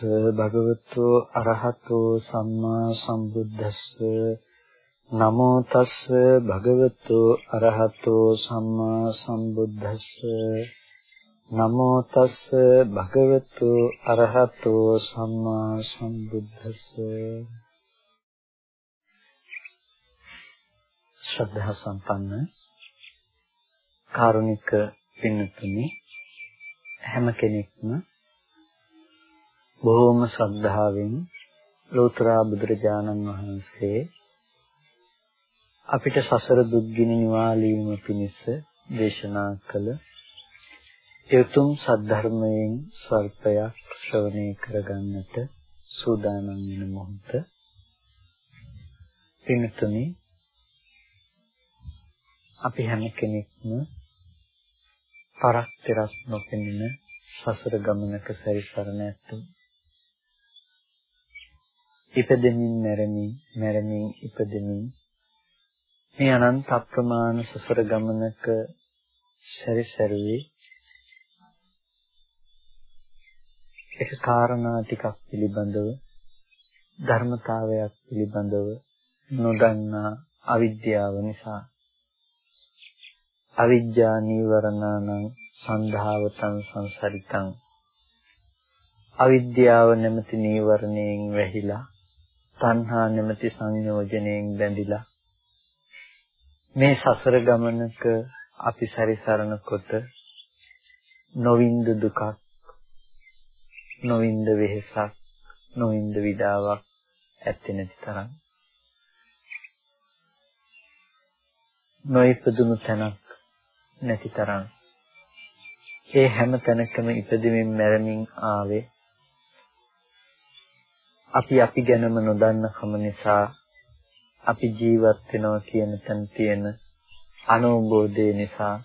තස් භගවතු අරහතෝ සම්මා සම්බුද්දස්ස. නමෝ තස් භගවතු අරහතෝ සම්මා සම්බුද්දස්ස. නමෝ තස් භගවතු අරහතෝ සම්මා සම්බුද්දස්ස. ශ්‍රද්ධා සම්පන්න කාරුණික පින්තුනි හැම කෙනෙක්ම බොහෝම ශ්‍රද්ධාවෙන් ලෝතර බුදුරජාණන් වහන්සේ අපිට සසර දුක්ගිනි නිවාලීම පිණිස දේශනා කළ යතුම් සද්ධර්මයෙන් ස්වල්පයක් ශ්‍රවණය කරගන්නට සූදානම් වෙන මොහොත පින්තුනි අපි හැම කෙනෙක්ම පරක් තෙරක් නොපෙනෙන සසර ගමනක සැරිසරන ඇතු. ඉපදෙමින් මැරෙමින් මැරෙමින් ඉපදෙමින් මේ අනන්ත අප්‍රමාණ සසර ගමනක සැරිසරුවේ එක කාරණා ටිකක් පිළිබඳව ධර්මතාවයක් පිළිබඳව නොදන්නා අවිද්‍යාව නිසා. අවිජ්ජා නීවරණානං සන්ධාවතං සංසරිතං. අවිද්‍යාව නැමැති නීවරණයෙන් වැහිලා තණ්හා නැමැති සංයෝජනයෙන් බැඳිලා මේ සසර ගමනක අපි සැරිසරනකොට නොවින්ද දුකක් නොවින්ද වෙහසක් නොවින්ද විඩාවක් ඇත්තේ නැති තරම් නොයිපදුණු තැනක් නැති තරම් ඒ හැම තැනකම ඉපදෙමින් මැරෙමින් ආවේ අපි අපි ගැනම නොදන්න කම නිසා අපි ජීවත් වෙනවා කියන තැන තියෙන අනුභෝධය නිසා.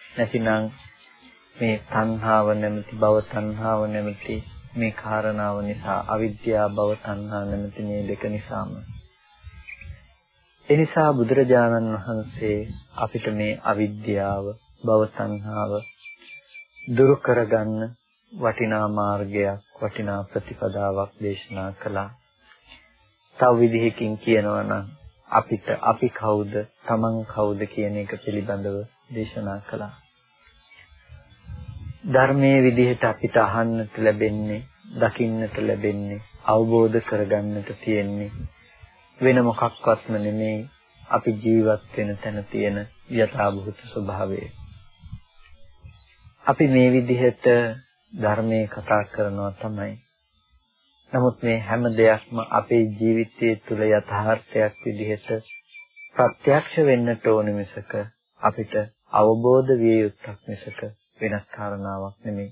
නැතිනම් මේ තණ්හාව නැමැති භව තණ්හාව නැමැති මේ කාරණාව නිසා අවිද්‍යාව භව තණ්හා නැමැති මේ දෙක නිසාම. එනිසා බුදුරජාණන් වහන්සේ අපිට මේ අවිද්‍යාව භව තණ්හාව දුරු කරගන්න වටිනා මාර්ගයක් වටිනා ප්‍රතිපදාවක් දේශනා කළා. තව විදිහකින් කියනවා නම් අපිට අපි කවුද තමන් කවුද කියන එක පිළිබඳව දේශනා කළා. ධර්මයේ විදිහට අපිට අහන්නට ලැබෙන්නේ, දකින්නට ලැබෙන්නේ, අවබෝධ කරගන්නට තියෙන්නේ වෙන මොකක්වත්ම නෙමෙයි අපි ජීවත් වෙන තැන තියෙන යථාභූත ස්වභාවය. අපි මේ විදිහට ධර්මයේ කතා කරනවා තමයි. නමුත් මේ හැම දෙයක්ම අපේ ජීවිතයේ තුල යථාර්ථයක් විදිහට ප්‍රත්‍යක්ෂ වෙන්නට ඕන මිසක අපිට අවබෝධ විය යුත්තක් මිසක වෙනත් කාරණාවක් නෙමෙයි.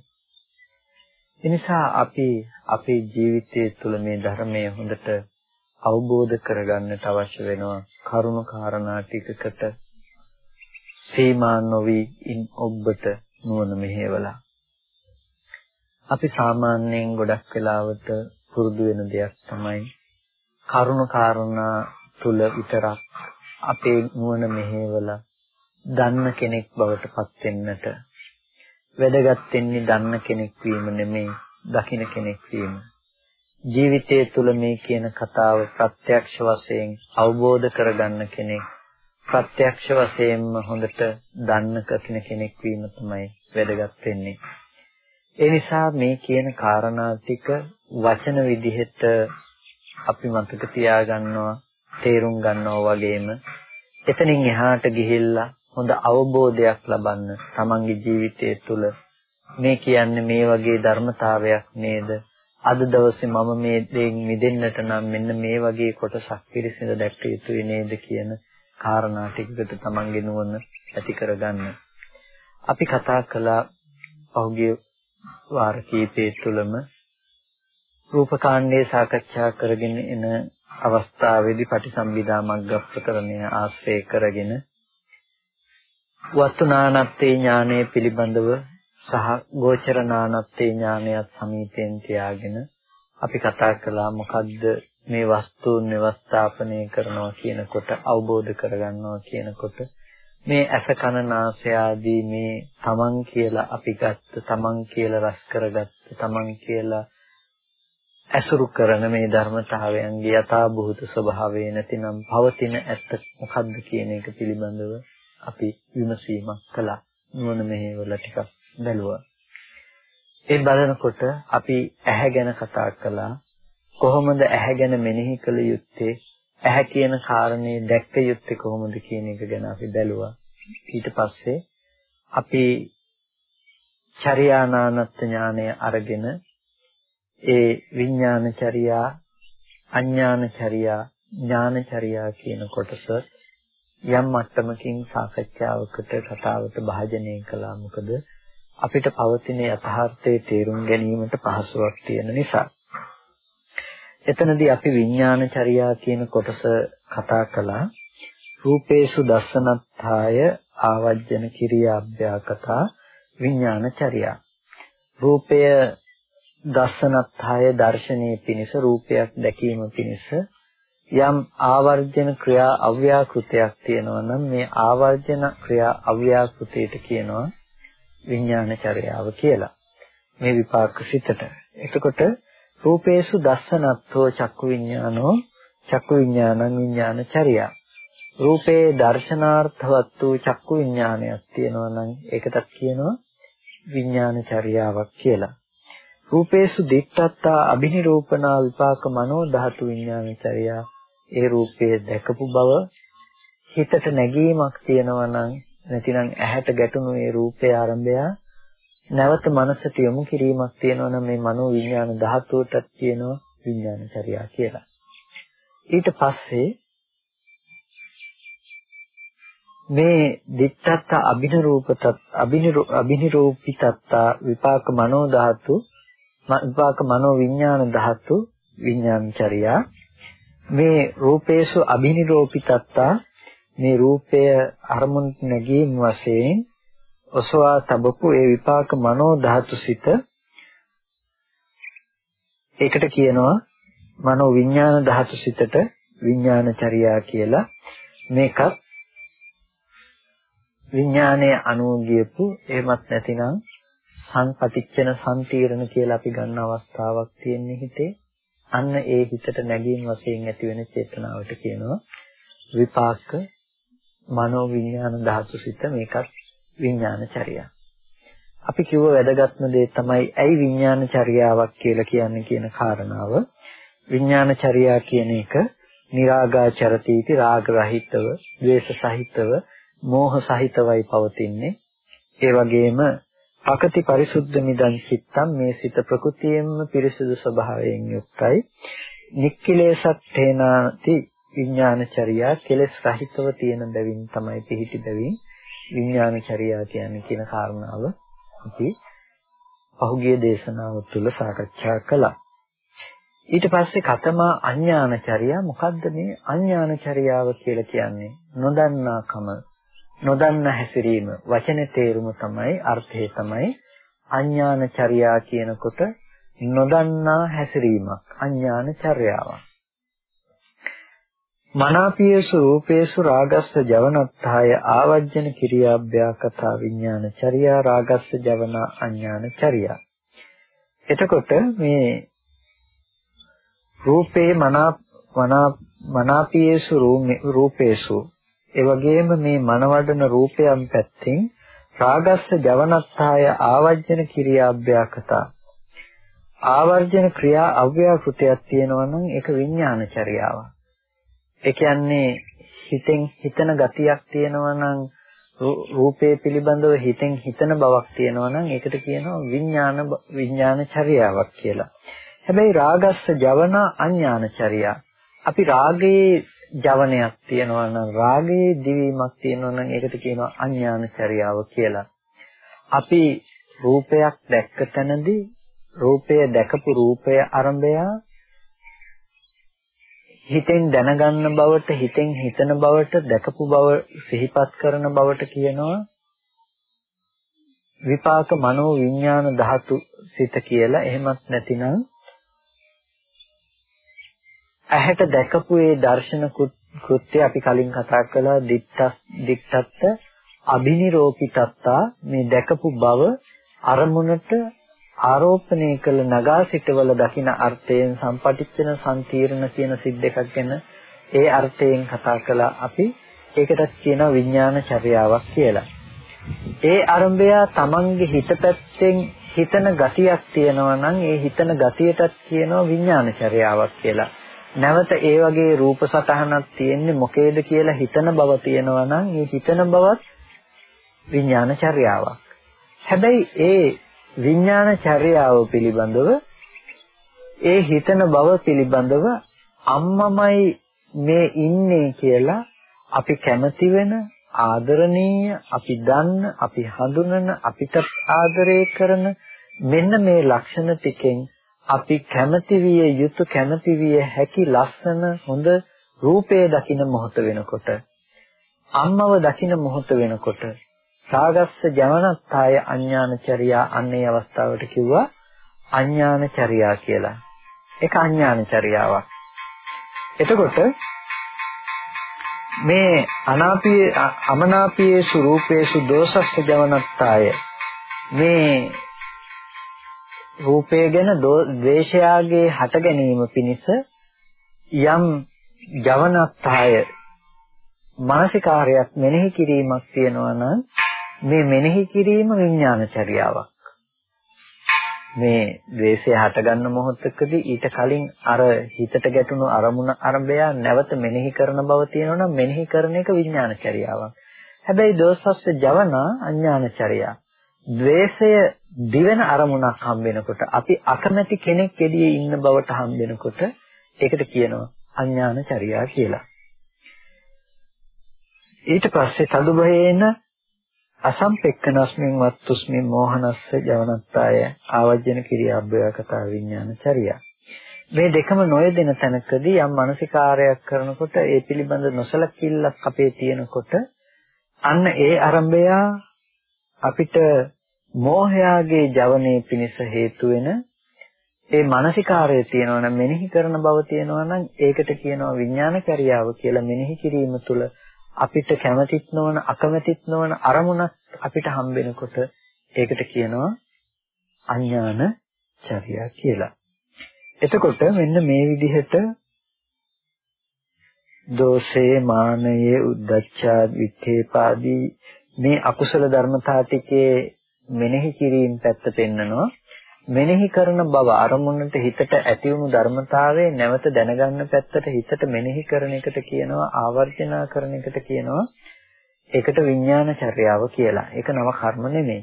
එනිසා අපි අපේ ජීවිතයේ තුල මේ ධර්මය හොඳට අවබෝධ කරගන්නට අවශ්‍ය වෙනවා කරුණු කාරණා ටිකකට සීමා නොවි ඉන් ඔබට නුවණ මෙහෙवला අපි සාමාන්‍යයෙන් ගොඩක් වෙලාවට පුරුදු වෙන දෙයක් තමයි කරුණු කාරණා තුල විතරක් අපේ නුවණ මෙහෙवला දන්න කෙනෙක් බවට පත් වෙන්නට වැදගත් වෙන්නේ දන්න කෙනෙක් වීම නෙමෙයි දකින්න කෙනෙක් වීම ජීවිතය තුළ මේ කියන කතාව ප්‍රත්‍යක්ෂ වශයෙන් අවබෝධ කරගන්න කෙනෙක් ප්‍රත්‍යක්ෂ වශයෙන්ම හොඳට දන්න කකින කෙනෙක් වීම තමයි වැදගත් වෙන්නේ. ඒ නිසා මේ කියන කාරණා ටික වචන විදිහට අපි මතක තියාගන්නවා තේරුම් ගන්නවා වගේම. එතනින් එහාට ගිහිල්ලා හොඳ අවබෝධයක් ලබන්න තමන්ගේ ජීවිතය තුළ. මේ කියන්නේ මේ වගේ ධර්මතාවයක් නේද? අද දවසේ මම මේ දෙයින් මිදෙන්නට නම් මෙන්න මේ වගේ කොටසක් පිළිසිඳ දැක්ක යුතුයි නේද කියන කාරණා ටිකකට තමන්ගේ නුවණ ඇති කරගන්න. අපි කතා කළා පහුගිය වාර කීපය තුළම රූපකාණ්ඩයේ සාකච්ඡා කරගෙන එන අවස්ථාවේදී පටිසම්භිදා මග්ග ප්‍රකරණය ආශ්‍රය කරගෙන වස්තුනානත්තේ ඥානය පිළිබඳව සහ ගෝචර නානත්තේ ඥානයත් සමීපයෙන් තියාගෙන අපි කතා කළා මොකද්ද මේ වස්තුන් ව්‍යවස්ථාපනය කරනවා කියනකොට අවබෝධ කරගන්නවා කියනකොට මේ ඇස කන නාසය ආදී මේ තමන් කියලා අපි ගත්ත තමන් කියලා රස කරගත්ත තමන් කියලා ඇසුරු කරන මේ ධර්මතාවයන්ගේ යථාභූත ස්වභාවය නැතිනම් පවතින ඇත්ත මොකද්ද කියන එක පිළිබඳව අපි විමසීමක් කළා. නුවණ මෙහෙवला ටිකක් බැලුවා. ඒ බලනකොට අපි ඇහැ ගැන කතා කළා. කොහොමද ඇහැ ගැන මෙනෙහි කළ යුත්තේ? ඇහැ කියන කාරණේ දැක්ක යුත්තේ කොහොමද කියන එක ගැන අපි බැලුවා. ඊට පස්සේ අපි චර්යානානත් ඥානය අරගෙන ඒ විඥානචර්යා අඥානචර්යා ඥානචර්යා කියන කොටස යම් මට්ටමකින් සාකච්ඡාවකට කතාවට භාජනය කළා මොකද අපිට පවතින යථාර්ථයේ තේරුම් ගැනීමට පහසුවක් තියෙන නිසා එතනදී අපි විඥානචර්යා කියන කොටස කතා කළා රූපේසු දස්සනත්ථාය ආවජ්ජන කිරියාභ්‍යාකතා විඥානචර්යා රූපය දස්සනත්හය දර්ශනීය පිණිස රූපයක් දැකීම පිණිස යම් ආවර්ජන ක්‍රියා අව්‍යාකෘතයක් තියෙනවා නම් මේ ආවර්ජන ක්‍රියා අව්‍යාකෘතයට කියනවා විඥානචර්යාව කියලා. මේ විපාක සිතට. එතකොට රූපේසු දස්සනත්ථෝ චක්කු විඥානෝ චක්කු විඥානං විඥානචර්යා. රූපේ දර්ශනාර්ථවත් වූ චක්කු විඥානයක් තියෙනවා නම් ඒකටත් කියනවා විඥානචර්යාවක් කියලා. රූපේසු දිට්ඨත්තා අබිනිරූපණා විපාක මනෝ ධාතු විඥානචර්යා ඒ රූපයේ දැකපු බව හිතට නැගීමක් තියෙනවා නම් නැතිනම් ඇහැට ගැටුණු ඒ රූපේ ආරම්භය නැවත මනසට යොමු කිරීමක් තියෙනවා නම් මේ මනෝ විඥාන ධාතුවටත් කියනවා විඥානචර්යා කියලා. ඊට පස්සේ මේ දිට්ඨත්ත අබිනරූපතත් අබිනිරූපිතත්ත විපාක මනෝ ධාතු විපාක මනෝ විඥාන ධාතු විඥානචර්යා මේ රූපේසු අභිනිරෝපිතත්තා මේ රූපය අරමුණට නැගීම වශයෙන් ඔසවා තබපු ඒ විපාක මනෝ ධාතු සිත ඒකට කියනවා මනෝ විඥාන ධාතු සිතට විඥානචර්යා කියලා මේකත් විඥානයේ අනුගියපු එහෙමත් නැතිනම් සංපටිච්චන සම්තීරණ කියලා අපි ගන්න අවස්ථාවක් තියෙන්නේ හිතේ. අන්න ඒ හිතට නැගීම් වශයෙන් ඇති වෙන චේතනාවට කියනවා විපාක මනෝ විඥාන ධාතුසිත මේකත් විඥාන චර්යා. අපි කිව්ව වැදගත්ම දේ තමයි ඇයි විඥාන චර්යාවක් කියලා කියන්නේ කියන කාරණාව. විඥාන චර්යා කියන එක निराගා චරතිති රාග රහිතව, ද්වේෂ සහිතව, මෝහ සහිතවයි පවතින්නේ. ඒ වගේම අකති පරිසුද්ධ මිදං චිත්තම් මේ සිත ප්‍රකෘතියෙන්ම පිරිසුදු ස්වභාවයෙන් යුක්තයි. නික්කලේශත් තේනාති විඥානචර්යා කෙලෙස් රහිතව තියෙන බැවින් තමයි පිහිටි බැවින් විඥානචර්යා කියන්නේ කියන කාරණාව අපි පහුගිය දේශනාව තුළ සාකච්ඡා කළා. ඊට පස්සේ කතමා අඥානචර්යා මොකද්ද මේ? අඥානචර්යාව කියලා කියන්නේ නොදන්නාකම නොදන්න හැසිරීම වචනේ තේරුම තමයි අර්ථය තමයි අඥානචර්යා කියනකොට නොදන්නා හැසිරීමක් අඥානචර්යාවක් මනාපියසු රූපේසු රාගස්ස ජවනත්ථාය ආවජ්ජන කිරියාභ්‍යාකතා විඥානචර්යා රාගස්ස ජවන අඥානචර්යා එතකොට මේ රූපේ මනා මනා මනාපියසු රූපේසු ඒ වගේම මේ මනවඩන රූපයන් පැත්තෙන් රාගස්ස ජවනත්තාය ආවර්ජන ක්‍රියාභ්‍යාකතා ආවර්ජන ක්‍රියා අව්‍යාකෘතයක් තියෙනවා නම් ඒක විඥානචර්යාවක්. ඒ කියන්නේ හිතෙන් හිතන ගතියක් තියෙනවා නම් රූපේ පිළිබඳව හිතෙන් හිතන බවක් තියෙනවා නම් ඒකට කියනවා විඥාන විඥානචර්යාවක් කියලා. හැබැයි රාගස්ස ජවන අඥානචර්යා. අපි රාගයේ ජවනයක් තියෙනවා නම් රාගයේ දිවීමක් තියෙනවා නම් ඒකට කියනවා අඥානචර්යාව කියලා. අපි රූපයක් දැක්ක තැනදී රූපය දැකපු රූපය ආරම්භය හිතෙන් දැනගන්න බවට හිතෙන් හිතන බවට දැකපු බව සිහිපත් කරන බවට කියනවා විපාක මනෝ විඥාන ධාතු සිත කියලා. එහෙමත් නැතිනම් ඇහැට දැකපු ඒ දර්ශන කෘත්‍ය අපි කලින් කතා කළා. දිත්තස් දිත්තත්ත අබිනිරෝපිතත්තා මේ දැකපු බව අරමුණට ආරෝපණය කළ නගා සිටවල දකින අර්ථයෙන් සම්පටිච්ඡන සම්තිරණ කියන සිත් දෙකක් ගැන ඒ අර්ථයෙන් කතා කළා අපි ඒකටත් කියනවා විඥාන චර්යාවක් කියලා. ඒ අරඹය තමන්ගේ හිත පැත්තෙන් හිතන ගතියක් තියෙනවා නම් ඒ හිතන ගතියටත් කියනවා විඥාන චර්යාවක් කියලා. නැවත ඒ වගේ රූප සටහනක් තියෙන්නේ මොකේද කියලා හිතන බව තියෙනවා නම් ඒ හිතන බවත් විඥාන චර්යාවක්. හැබැයි ඒ විඥාන චර්යාව පිළිබඳව ඒ හිතන බව පිළිබඳව අම්මමයි මේ ඉන්නේ කියලා අපි කැමති වෙන ආදරණීය අපි දන්න අපි හඳුනන අපිට ආදරය කරන මෙන්න මේ ලක්ෂණ ටිකෙන් අපි කැමති විය යුතු කැමති විය හැකි ලස්සන හොඳ රූපය දකින මොහොත වෙනකොට අම්මව දකින මොහොත වෙනකොට සාගස්ස ජවනත්තාය අඥානචර්යා අන්නේ අවස්ථාවට කිව්වා අඥානචර්යා කියලා. ඒක අඥානචර්යාවක්. එතකොට මේ අනාපිය අමනාපියේ ස්වરૂපේසු දෝසස්ස ජවනත්තාය මේ රූපය ගැන ද්වේෂයාගේ හට ගැනීම පිණිස යම් ජවනත්තාය මානසිකාරයක් මෙනෙහි කිරීමක් තියෙනවා නම් මේ මෙනෙහි කිරීම විඥානචර්යාවක්. මේ ද්වේෂය හටගන්න මොහොතකදී ඊට කලින් අර හිතට ගැටුණු අරමුණ අරබය නැවත මෙනෙහි කරන බව තියෙනවනම් මෙනෙහි කරන එක විඥානචර්යාවක්. හැබැයි දෝසස්ස ජවන අඥානචර්යා. ද්වේෂය දිවෙන අරමුණක් හම්බෙනකොට අපි අකමැති කෙනෙක් එළියේ ඉන්න බවට හම්බෙනකොට ඒකට කියනවා අඥානචර්යා කියලා. ඊට පස්සේ තදුබහේන අසම්පෙක්කනස්මින් වත්තුස්මින් මෝහනස්ස ජවනත්තාය ආවජන කිරියාබ්බය කතා විඥාන චර්යා. මේ දෙකම නොයෙදෙන තැනකදී යම් මානසිකාරයක් කරනකොට ඒ පිළිබඳ නොසලකිල්ලක් අපේ තියෙනකොට අන්න ඒ ආරම්භය අපිට මෝහයාගේ ජවනයේ පිණිස හේතු වෙන ඒ මානසිකාරය තියෙනවා නම් මෙනෙහි කරන බව තියෙනවා නම් ඒකට කියනවා විඥාන කර්යාව කියලා මෙනෙහි කිරීම තුළ අපිට කැමතිත් නොවන අකමැතිත් නොවන අරමුණක් අපිට හම්බෙනකොට ඒකට කියනවා අඥාන චර්යා කියලා. එතකොට මෙන්න මේ විදිහට දෝෂේ මානයේ උද්දච්චා වික්ඛේපාදී මේ අකුසල ධර්මතා ටිකේ මෙනෙහි කිරීම පැත්ත පෙන්නනවා මෙනෙහි කරන බව අරමුණට හිතට ඇති වුණු ධර්මතාවයේ නැවත දැනගන්න පැත්තට හිතට මෙනෙහි කරන එකට කියනවා ආවර්ජනා කරන එකට කියනවා ඒකට විඥාන චර්යාව කියලා. ඒක නව කර්ම නෙමෙයි.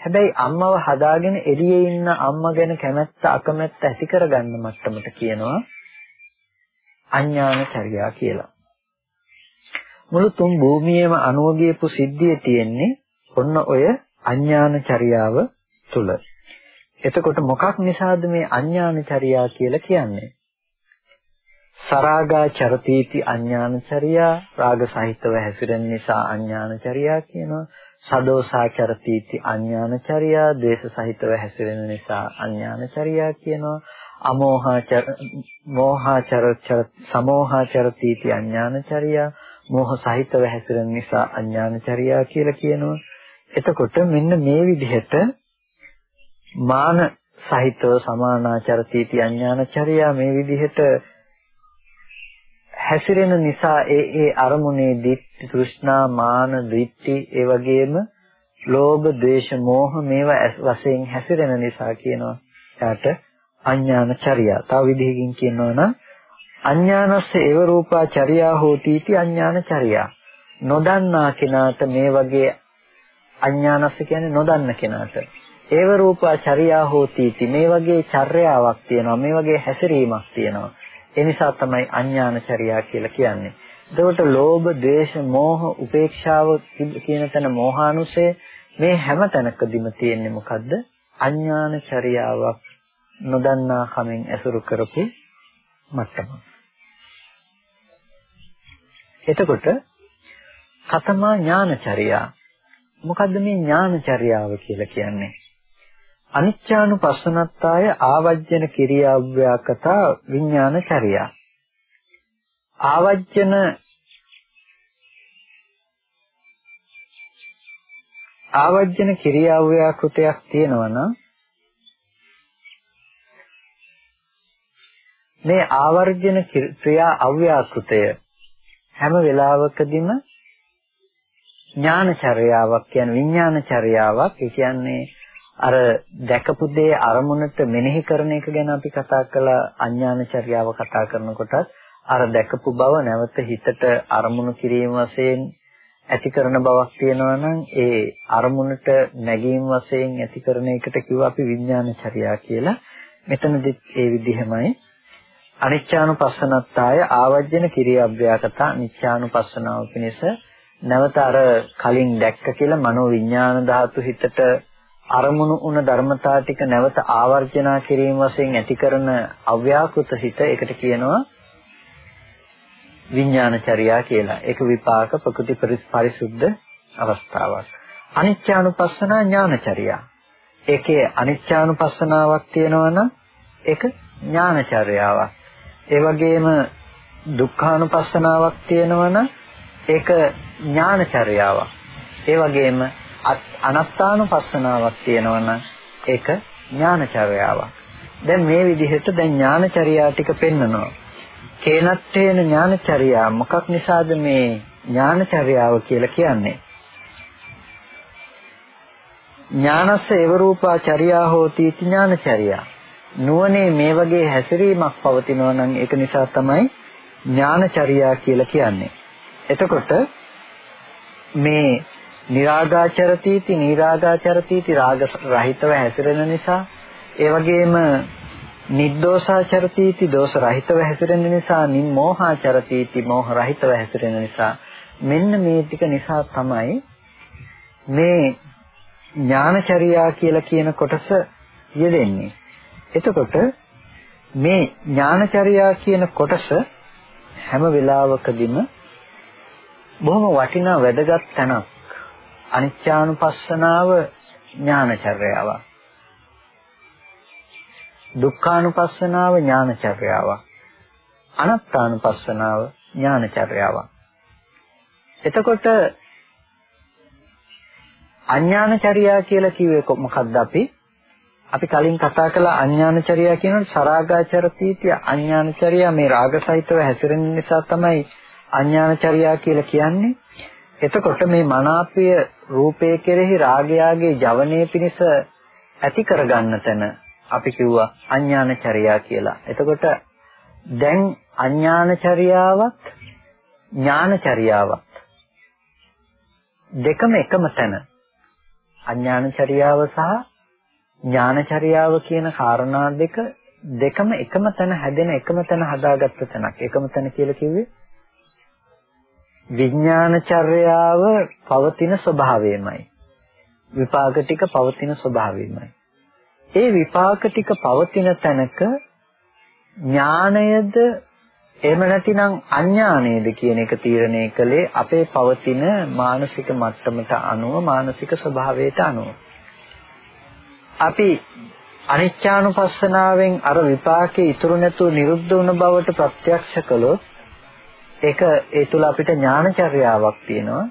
හැබැයි අම්මව හදාගෙන එළියේ ඉන්න අම්මා ගැන කැමැත්ත අකමැත්ත ඇති කරගන්න මට්ටමට කියනවා අඥාන චර්යා කියලා. මුළු තුන් භූමියේම අනුවගියපු සිද්ධිය තියෙන්නේ ඔන්න ඔය අඥාන චර්යාව තුල. එතකොට මොකක් නිසාද මේ අඥානචර්යා කියලා කියන්නේ? සරාගා චරතීති අඥානචර්යා රාග සහිතව හැසිරෙන නිසා අඥානචර්යා කියනවා. සදෝසා චරතීති අඥානචර්යා ද්වේෂ සහිතව හැසිරෙන නිසා අඥානචර්යා කියනවා. අමෝහාචර මෝහාචර සමෝහාචරතීති අඥානචර්යා මෝහ සහිතව හැසිරෙන නිසා අඥානචර්යා කියලා කියනවා. එතකොට මෙන්න මේ විදිහට මාන සහිතව සමානාචරතිති අඥානචර්යා මේ විදිහට හැසිරෙන නිසා ඒ ඒ අරමුණේ දිට්ඨි තෘෂ්ණා මාන දිට්ඨි ඒ වගේම ලෝභ ද්වේෂ මෝහ මේවා වශයෙන් හැසිරෙන නිසා කියනවා එයාට අඥානචර්යා. තව විදිහකින් කියනවා නම් අඥානස්ස ඒව රූපා චර්යා හෝතිති අඥානචර්යා. නොදන්නා කෙනාට මේ වගේ අඥානස්ස කියන්නේ නොදන්න කෙනාට ඒව රූපා චර්යා හෝතිති මේ වගේ චර්යාවක් තියෙනවා මේ වගේ හැසිරීමක් තියෙනවා. ඒ නිසා තමයි අඥාන චර්යා කියලා කියන්නේ. එතකොට ලෝභ ද්වේෂ මෝහ උපේක්ෂාව කියන තැන මෝහානුසය. මේ හැම තැනකදීම තියෙන්නේ මොකද්ද? අඥාන චර්යාවක් නොදන්නා කමෙන් ඇසුරු කරපු මට්ටම. එතකොට කතමා ඥානචර්යා. මොකද්ද මේ ඥානචර්යාව කියලා කියන්නේ? අනිච්චානුපස්සනත්තාය ආවජ්ජන කිරියාව්‍යාකතා විඥානචර්යා ආවජ්ජන ආවර්ජන ක්‍රියාව්‍යාකෘතයක් තියෙනවා නම් මේ ආවර්ජන ක්‍රියා අව්‍යාකෘතය හැම වෙලාවකදීම ඥානචර්යාවක් කියන විඥානචර්යාවක්. ඒ කියන්නේ අර දැකපු දේ අරමුණට මෙනෙහි කරන එක ගැන අපි කතා කළා අඥානචර්යාව කතා කරනකොටත් අර දැකපු බව නැවත හිතට අරමුණු කිරීම වශයෙන් ඇති කරන බවක් තියෙනවා නම් ඒ අරමුණට නැගීම වශයෙන් ඇති කරන එකට කිව්වා අපි විඥානචර්යා කියලා. මෙතනදිත් ඒ විදිහමයි අනිච්චානුපස්සනත්තාය ආවජ්ජන කිරියබ්භ්‍යාකත අනිච්චානුපස්සනාව පිණිස නැවත අර කලින් දැක්ක කියලා මනෝ විඥාන ධාතු හිතට අරමුණු වුණ ධර්මතා ටික නැවත ආවර්ජනා කිරීම වශයෙන් ඇති කරන අව්‍යාකෘත හිත ඒකට කියනවා විඥානචර්යා කියලා. ඒක විපාක ප්‍රකෘති පරිසුද්ධ අවස්ථාවක්. අනිච්චානුපස්සනා ඥානචර්යා. ඒකේ අනිච්චානුපස්සනාවක් තියෙනවා නම් ඒක ඥානචර්යාවක්. ඒ වගේම දුක්ඛානුපස්සනාවක් තියෙනවා නම් ඒක ඥානචර්යාවක්. ඒ වගේම අනත්තානුපස්සනාවක් තියෙනවා නම් ඒක ඥානචර්යාවක්. දැන් මේ විදිහට දැන් ඥානචර්යා ටික පෙන්නනවා. කේනත්තේන ඥානචර්යා මොකක් නිසාද මේ ඥානචර්යාව කියලා කියන්නේ? ඥානස්ස ඒව රූපා චර්යා හෝති ඥානචර්යා. නුවණේ මේ වගේ හැසිරීමක් පවතිනවා නම් ඒක නිසා තමයි ඥානචර්යා කියලා කියන්නේ. එතකොට මේ නිරාගාචරතිති නිරාගාචරතිති රාග රහිතව හැසිරෙන නිසා ඒ වගේම නිද්දෝසාචරතිති දෝෂ රහිතව හැසිරෙන නිසා නිමෝහාචරතිති මෝහ රහිතව හැසිරෙන නිසා මෙන්න මේ ටික නිසා තමයි මේ ඥානචර්යා කියලා කියන කොටස යෙදෙන්නේ. එතකොට මේ ඥානචර්යා කියන කොටස හැම වෙලාවකදීම බොහොම වටිනා වැදගත් තැනක්. අනිච්චානුපස්සනාව ඥානචර්යාවක්. දුක්ඛානුපස්සනාව ඥානචර්යාවක්. අනාත්මානුපස්සනාව ඥානචර්යාවක්. එතකොට අඥානචර්යා කියලා කිව්වේ මොකක්ද අපි? අපි කලින් කතා කළ අඥානචර්යා කියනකොට සරාගාචරතීත්‍ය අඥානචර්යා මේ රාගසහිතව හැසිරෙන නිසා තමයි අඥානචර්යා කියලා කියන්නේ. එතකොට මේ මනාපය රූපය කෙරෙහි රාගයාගේ ජවනයේ පිණිස ඇති කරගන්න තැන අපි කිව්වා අඥානචර්යා කියලා. එතකොට දැන් අඥානචර්යාවත් ඥානචර්යාවත් දෙකම එකම තැන. අඥානචර්යාව සහ ඥානචර්යාව කියන කාරණා දෙක දෙකම එකම තැන හැදෙන එකම තැන හදාගත්ත තැනක්. එකම තැන කියලා කිව්වේ විඥානචර්යාව පවතින ස්වභාවයමයි. විපාක ටික පවතින ස්වභාවයමයි. ඒ විපාක ටික පවතින තැනක ඥාණයද එහෙම නැතිනම් අඥානයේද කියන එක තීරණය කළේ අපේ පවතින මානසික මට්ටමට අනුව මානසික ස්වභාවයට අනුව. අපි අනිච්චානුපස්සනාවෙන් අර විපාකේ ඉතුරු නැතුව නිරුද්ධ වුණ බවට ප්‍රත්‍යක්ෂ කළොත් ඒක ඒ තුල අපිට ඥානචර්යාවක් තියෙනවා.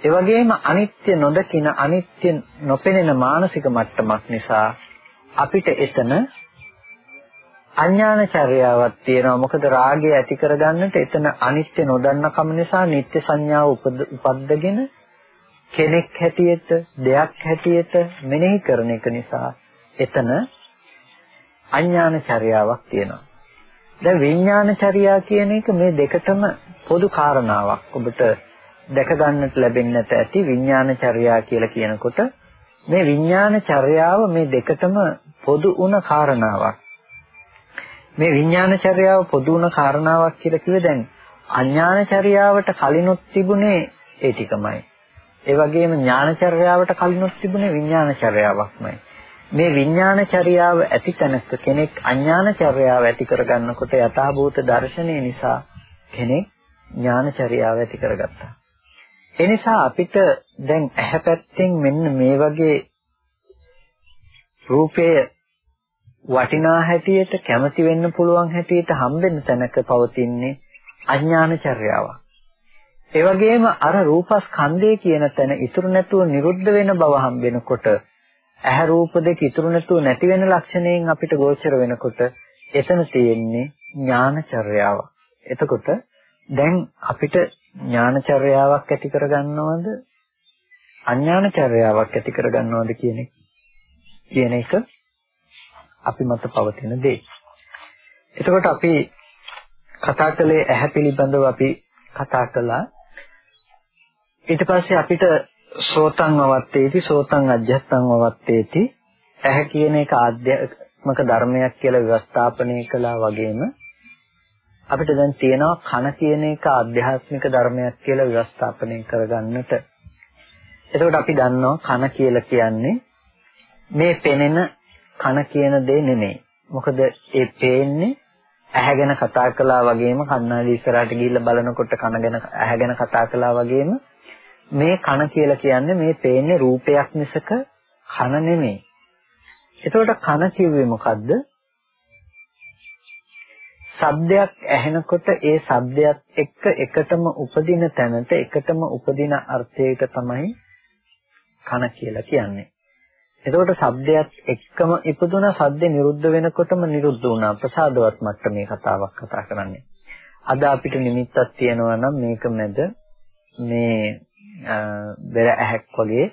ඒ වගේම අනිත්‍ය නොදකින අනිත්‍ය නොපෙනෙන මානසික මට්ටමක් නිසා අපිට එතන අඥානචර්යාවක් තියෙනවා. මොකද රාගය ඇති කරගන්නට එතන අනිත්‍ය නොදන්න කම නිසා නිත්‍ය සංඥාව උපද්දගෙන කෙනෙක් හැටියට දෙයක් හැටියට මෙනෙහි කරන එක නිසා එතන අඥානචර්යාවක් තියෙනවා. දැන් විඥානචර්යා කියන එක මේ දෙකටම පොදු කාරණාවක්. ඔබට දැක ගන්නට ලැබෙන්නට ඇති විඥානචර්යා කියලා කියනකොට මේ විඥානචර්යාව මේ දෙකටම පොදු වුණ කාරණාවක්. මේ විඥානචර්යාව පොදු වුණ කාරණාවක් කියලා කිව්වේ දැන් අඥානචර්යාවට කලිනුත් තිබුණේ ඒ ටිකමයි. ඒ වගේම ඥානචර්යාවට කලිනුත් තිබුණේ විඥානචර්යාවක්මයි. මේ විඥානචර්යාව ඇති තැනක කෙනෙක් අඥානචර්යාව ඇති කරගන්නකොට යථාභූත දර්ශනය නිසා කෙනෙක් ඥානචර්යාව ඇති කරගත්තා. ඒ නිසා අපිට දැන් ඇහැ පැත්තෙන් මෙන්න මේ වගේ රූපය වටිනා හැටියට කැමති වෙන්න පුළුවන් හැටියට හම්බෙන්න තැනක පවතින්නේ අඥානචර්යාවක්. ඒ වගේම අර රූපස්කන්ධය කියන තැන ඉතුරු නැතුව නිරුද්ධ වෙන බව හම්බෙනකොට ඇහැ රූප දෙක ඉතුරු නැතුව නැති වෙන ලක්ෂණයෙන් අපිට ගෝචර වෙනකොට එතන තියෙන්නේ ඥානචර්යාව. එතකොට දැන් අපිට ඥානචර්යාවක් ඇති කරගන්නවද අඥානචර්යාවක් ඇති කරගන්නවද කියන කියන එක අපි මත පවතින දේ. එතකොට අපි කතා කළේ ඇහැ පිළිබඳව අපි කතා කළා. ඊට පස්සේ අපිට සෝතං අවත්තේති සෝතං අජ්ජත්තං අවත්තේති ඇහැ කියන එක ආධ්‍යාත්මික ධර්මයක් කියලා ව්‍යවස්ථාපනය කළා වගේම අපිට දැන් තියෙනවා කන කියන එක ආධ්‍යාත්මික ධර්මයක් කියලා ව්‍යවස්ථාපනය කරගන්නට. එතකොට අපි දන්නවා කන කියලා කියන්නේ මේ පෙනෙන කන කියන දේ නෙමෙයි. මොකද ඒ පේන්නේ ඇහැ ගැන කතා කළා වගේම කන්නාඩි ඉස්සරහට ගිහිල්ලා බලනකොට කන ගැන ඇහැ ගැන කතා කළා වගේම මේ කන කියලා කියන්නේ මේ පේන්නේ රූපයක් මිසක කන නෙමෙයි. එතකොට කන කිව්වේ මොකද්ද? ශබ්දයක් ඇහෙනකොට ඒ ශබ්දයක් එක්ක එකටම උපදින තැනට එකටම උපදින අර්ථයක තමයි කන කියලා කියන්නේ. එතකොට ශබ්දයක් එක්කම ඉපදුන ශබ්ද නිරුද්ධ වෙනකොටම නිරුද්ධ වුණා. ප්‍රසාදවත් මට්ටමේ කතාවක් කතා කරන්නේ. අද අපිට නිමිත්තක් තියෙනවා නම් මේක මැද මේ බෙර ඇහැක් වගේ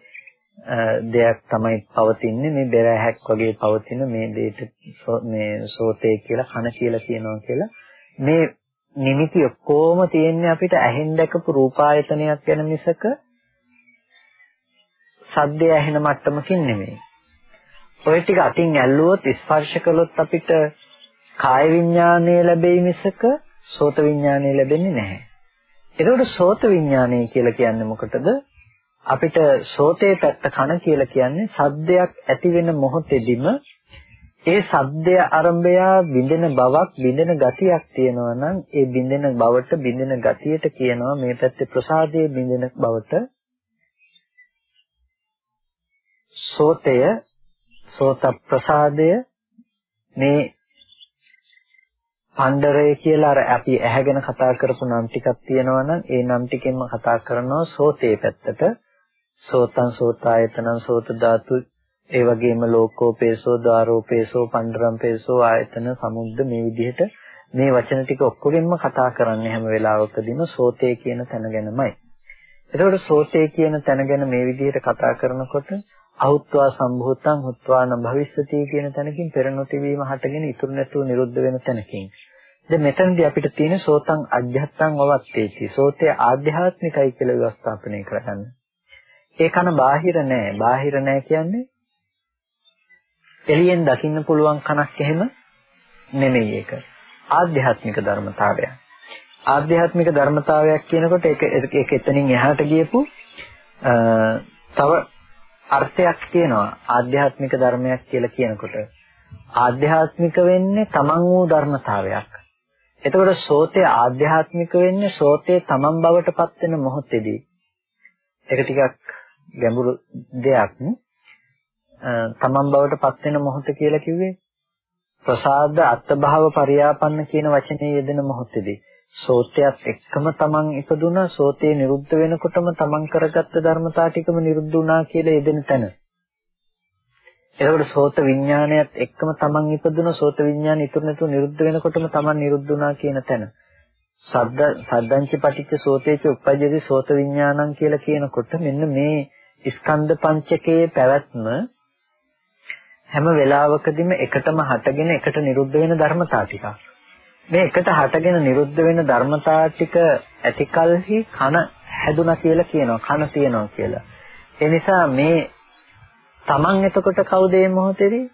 දෙයක් තමයි පවතින්නේ මේ බෙර ඇහැක් වගේ පවතින මේ දෙයට මේ සෝතේ කියලා කන කියලා කියනවා කියලා මේ නිමිති ඔක්කොම තියෙන්නේ අපිට ඇහෙන් දැකපු රූපායතනයක් ගැන මිසක සද්දය ඇහෙන මට්ටමකින් නෙමෙයි. ඔය ටික අතින් ඇල්ලුවොත් ස්පර්ශ කළොත් අපිට කාය විඥානය ලැබෙයි මිසක සෝත විඥානය ලැබෙන්නේ නැහැ. එතකොට සෝත විඥානය කියලා කියන්නේ මොකටද? අපිට සෝතේ පැත්ත කන කියලා කියන්නේ සද්දයක් ඇති වෙන මොහොතේදීම ඒ සද්දය ආරම්භය බින්දෙන බවක් බින්දෙන ගතියක් තියෙනවා නම් ඒ බින්දෙන බවට බින්දෙන ගතියට කියනවා මේ පැත්තේ ප්‍රසාදයේ බින්දෙන බවට සෝතය සෝත ප්‍රසාදය මේ පණ්ඩරය කියලා අර අපි ඇහැගෙන කතා කරපු නම් ටිකක් තියෙනවා නම් ඒ නම් ටිකෙන්ම කතා කරනවා සෝතේ පැත්තට සෝතං සෝතායතනං සෝත ධාතු ඒ වගේම ලෝකෝපේසෝ ද්වාරෝපේසෝ පණ්ඩරම්පේසෝ ආයතන සමුද්ද මේ විදිහට මේ වචන ටික ඔක්කොගෙන්ම කතා කරන්නේ හැම වෙලාවකදීම සෝතේ කියන තැන ගැනමයි. එතකොට සෝතේ කියන තැන ගැන මේ විදිහට කතා කරනකොට අහුත්වා සම්භූතං හුත්වාන භවිස්සති කියන තැනකින් පෙර නොතිවීම හටගෙන ඉතුරු නැතුව නිරුද්ධ වෙන තැනකින්. දැන් මෙතනදී අපිට තියෙන සෝතං අධ්‍යත්තං වවත්තේති. සෝතේ ආධ්‍යාත්මිකයි කියලා ව්‍යවස්ථාපනය කරගන්න. ඒ කන බාහිර නෑ. බාහිර නෑ කියන්නේ එළියෙන් දකින්න පුළුවන් කනක් එහෙම නෙමෙයි ඒක. ආධ්‍යාත්මික ධර්මතාවයක්. ආධ්‍යාත්මික ධර්මතාවයක් කියනකොට ඒක ඒක එතනින් එහාට ගියපු තව අර්ථයක් තියෙනවා ආධ්‍යාත්මික ධර්මයක් කියලා කියනකොට ආධ්‍යාත්මික වෙන්නේ තමන් වූ ධර්මතාවයක්. එතකොට සෝතේ ආධ්‍යාත්මික වෙන්නේ සෝතේ තමන් බවට පත් වෙන මොහොතේදී. ඒක ටිකක් ගැඹුරු දෙයක්. තමන් බවට පත් වෙන මොහොත කියලා කිව්වේ ප්‍රසාද අත්භාව පරියාපන්න කියන වචනේ යෙදෙන මොහොතේදී. සෝතයත් එක්කම තමන් ඉපදුනා සෝතේ නිරුද්ධ වෙනකොටම තමන් කරගත්ත ධර්මතා ටිකම නිරුද්ධ වුණා කියලා යෙදෙන තැන. එතකොට සෝත විඥානයත් එක්කම තමන් ඉපදුනා සෝත විඥාන ඉතුරු නැතුව නිරුද්ධ වෙනකොටම තමන් නිරුද්ධ වුණා කියන තැන. සද්ද සද්දංච පටිච්ච සෝතේච උප්පජ්ජති සෝත විඥානං කියලා කියනකොට මෙන්න මේ ස්කන්ධ පංචකයේ පැවැත්ම හැම වෙලාවකදීම එකටම හටගෙන එකට නිරුද්ධ වෙන ධර්මතා ටිකක්. මේ එකට හටගෙන නිරුද්ධ වෙන ධර්මතා ටික ඇතිකල්හි කන හැදුනා කියලා කියනවා කන තියනවා කියලා. ඒ නිසා මේ Taman එතකොට කවුද මේ මොහොතේදී?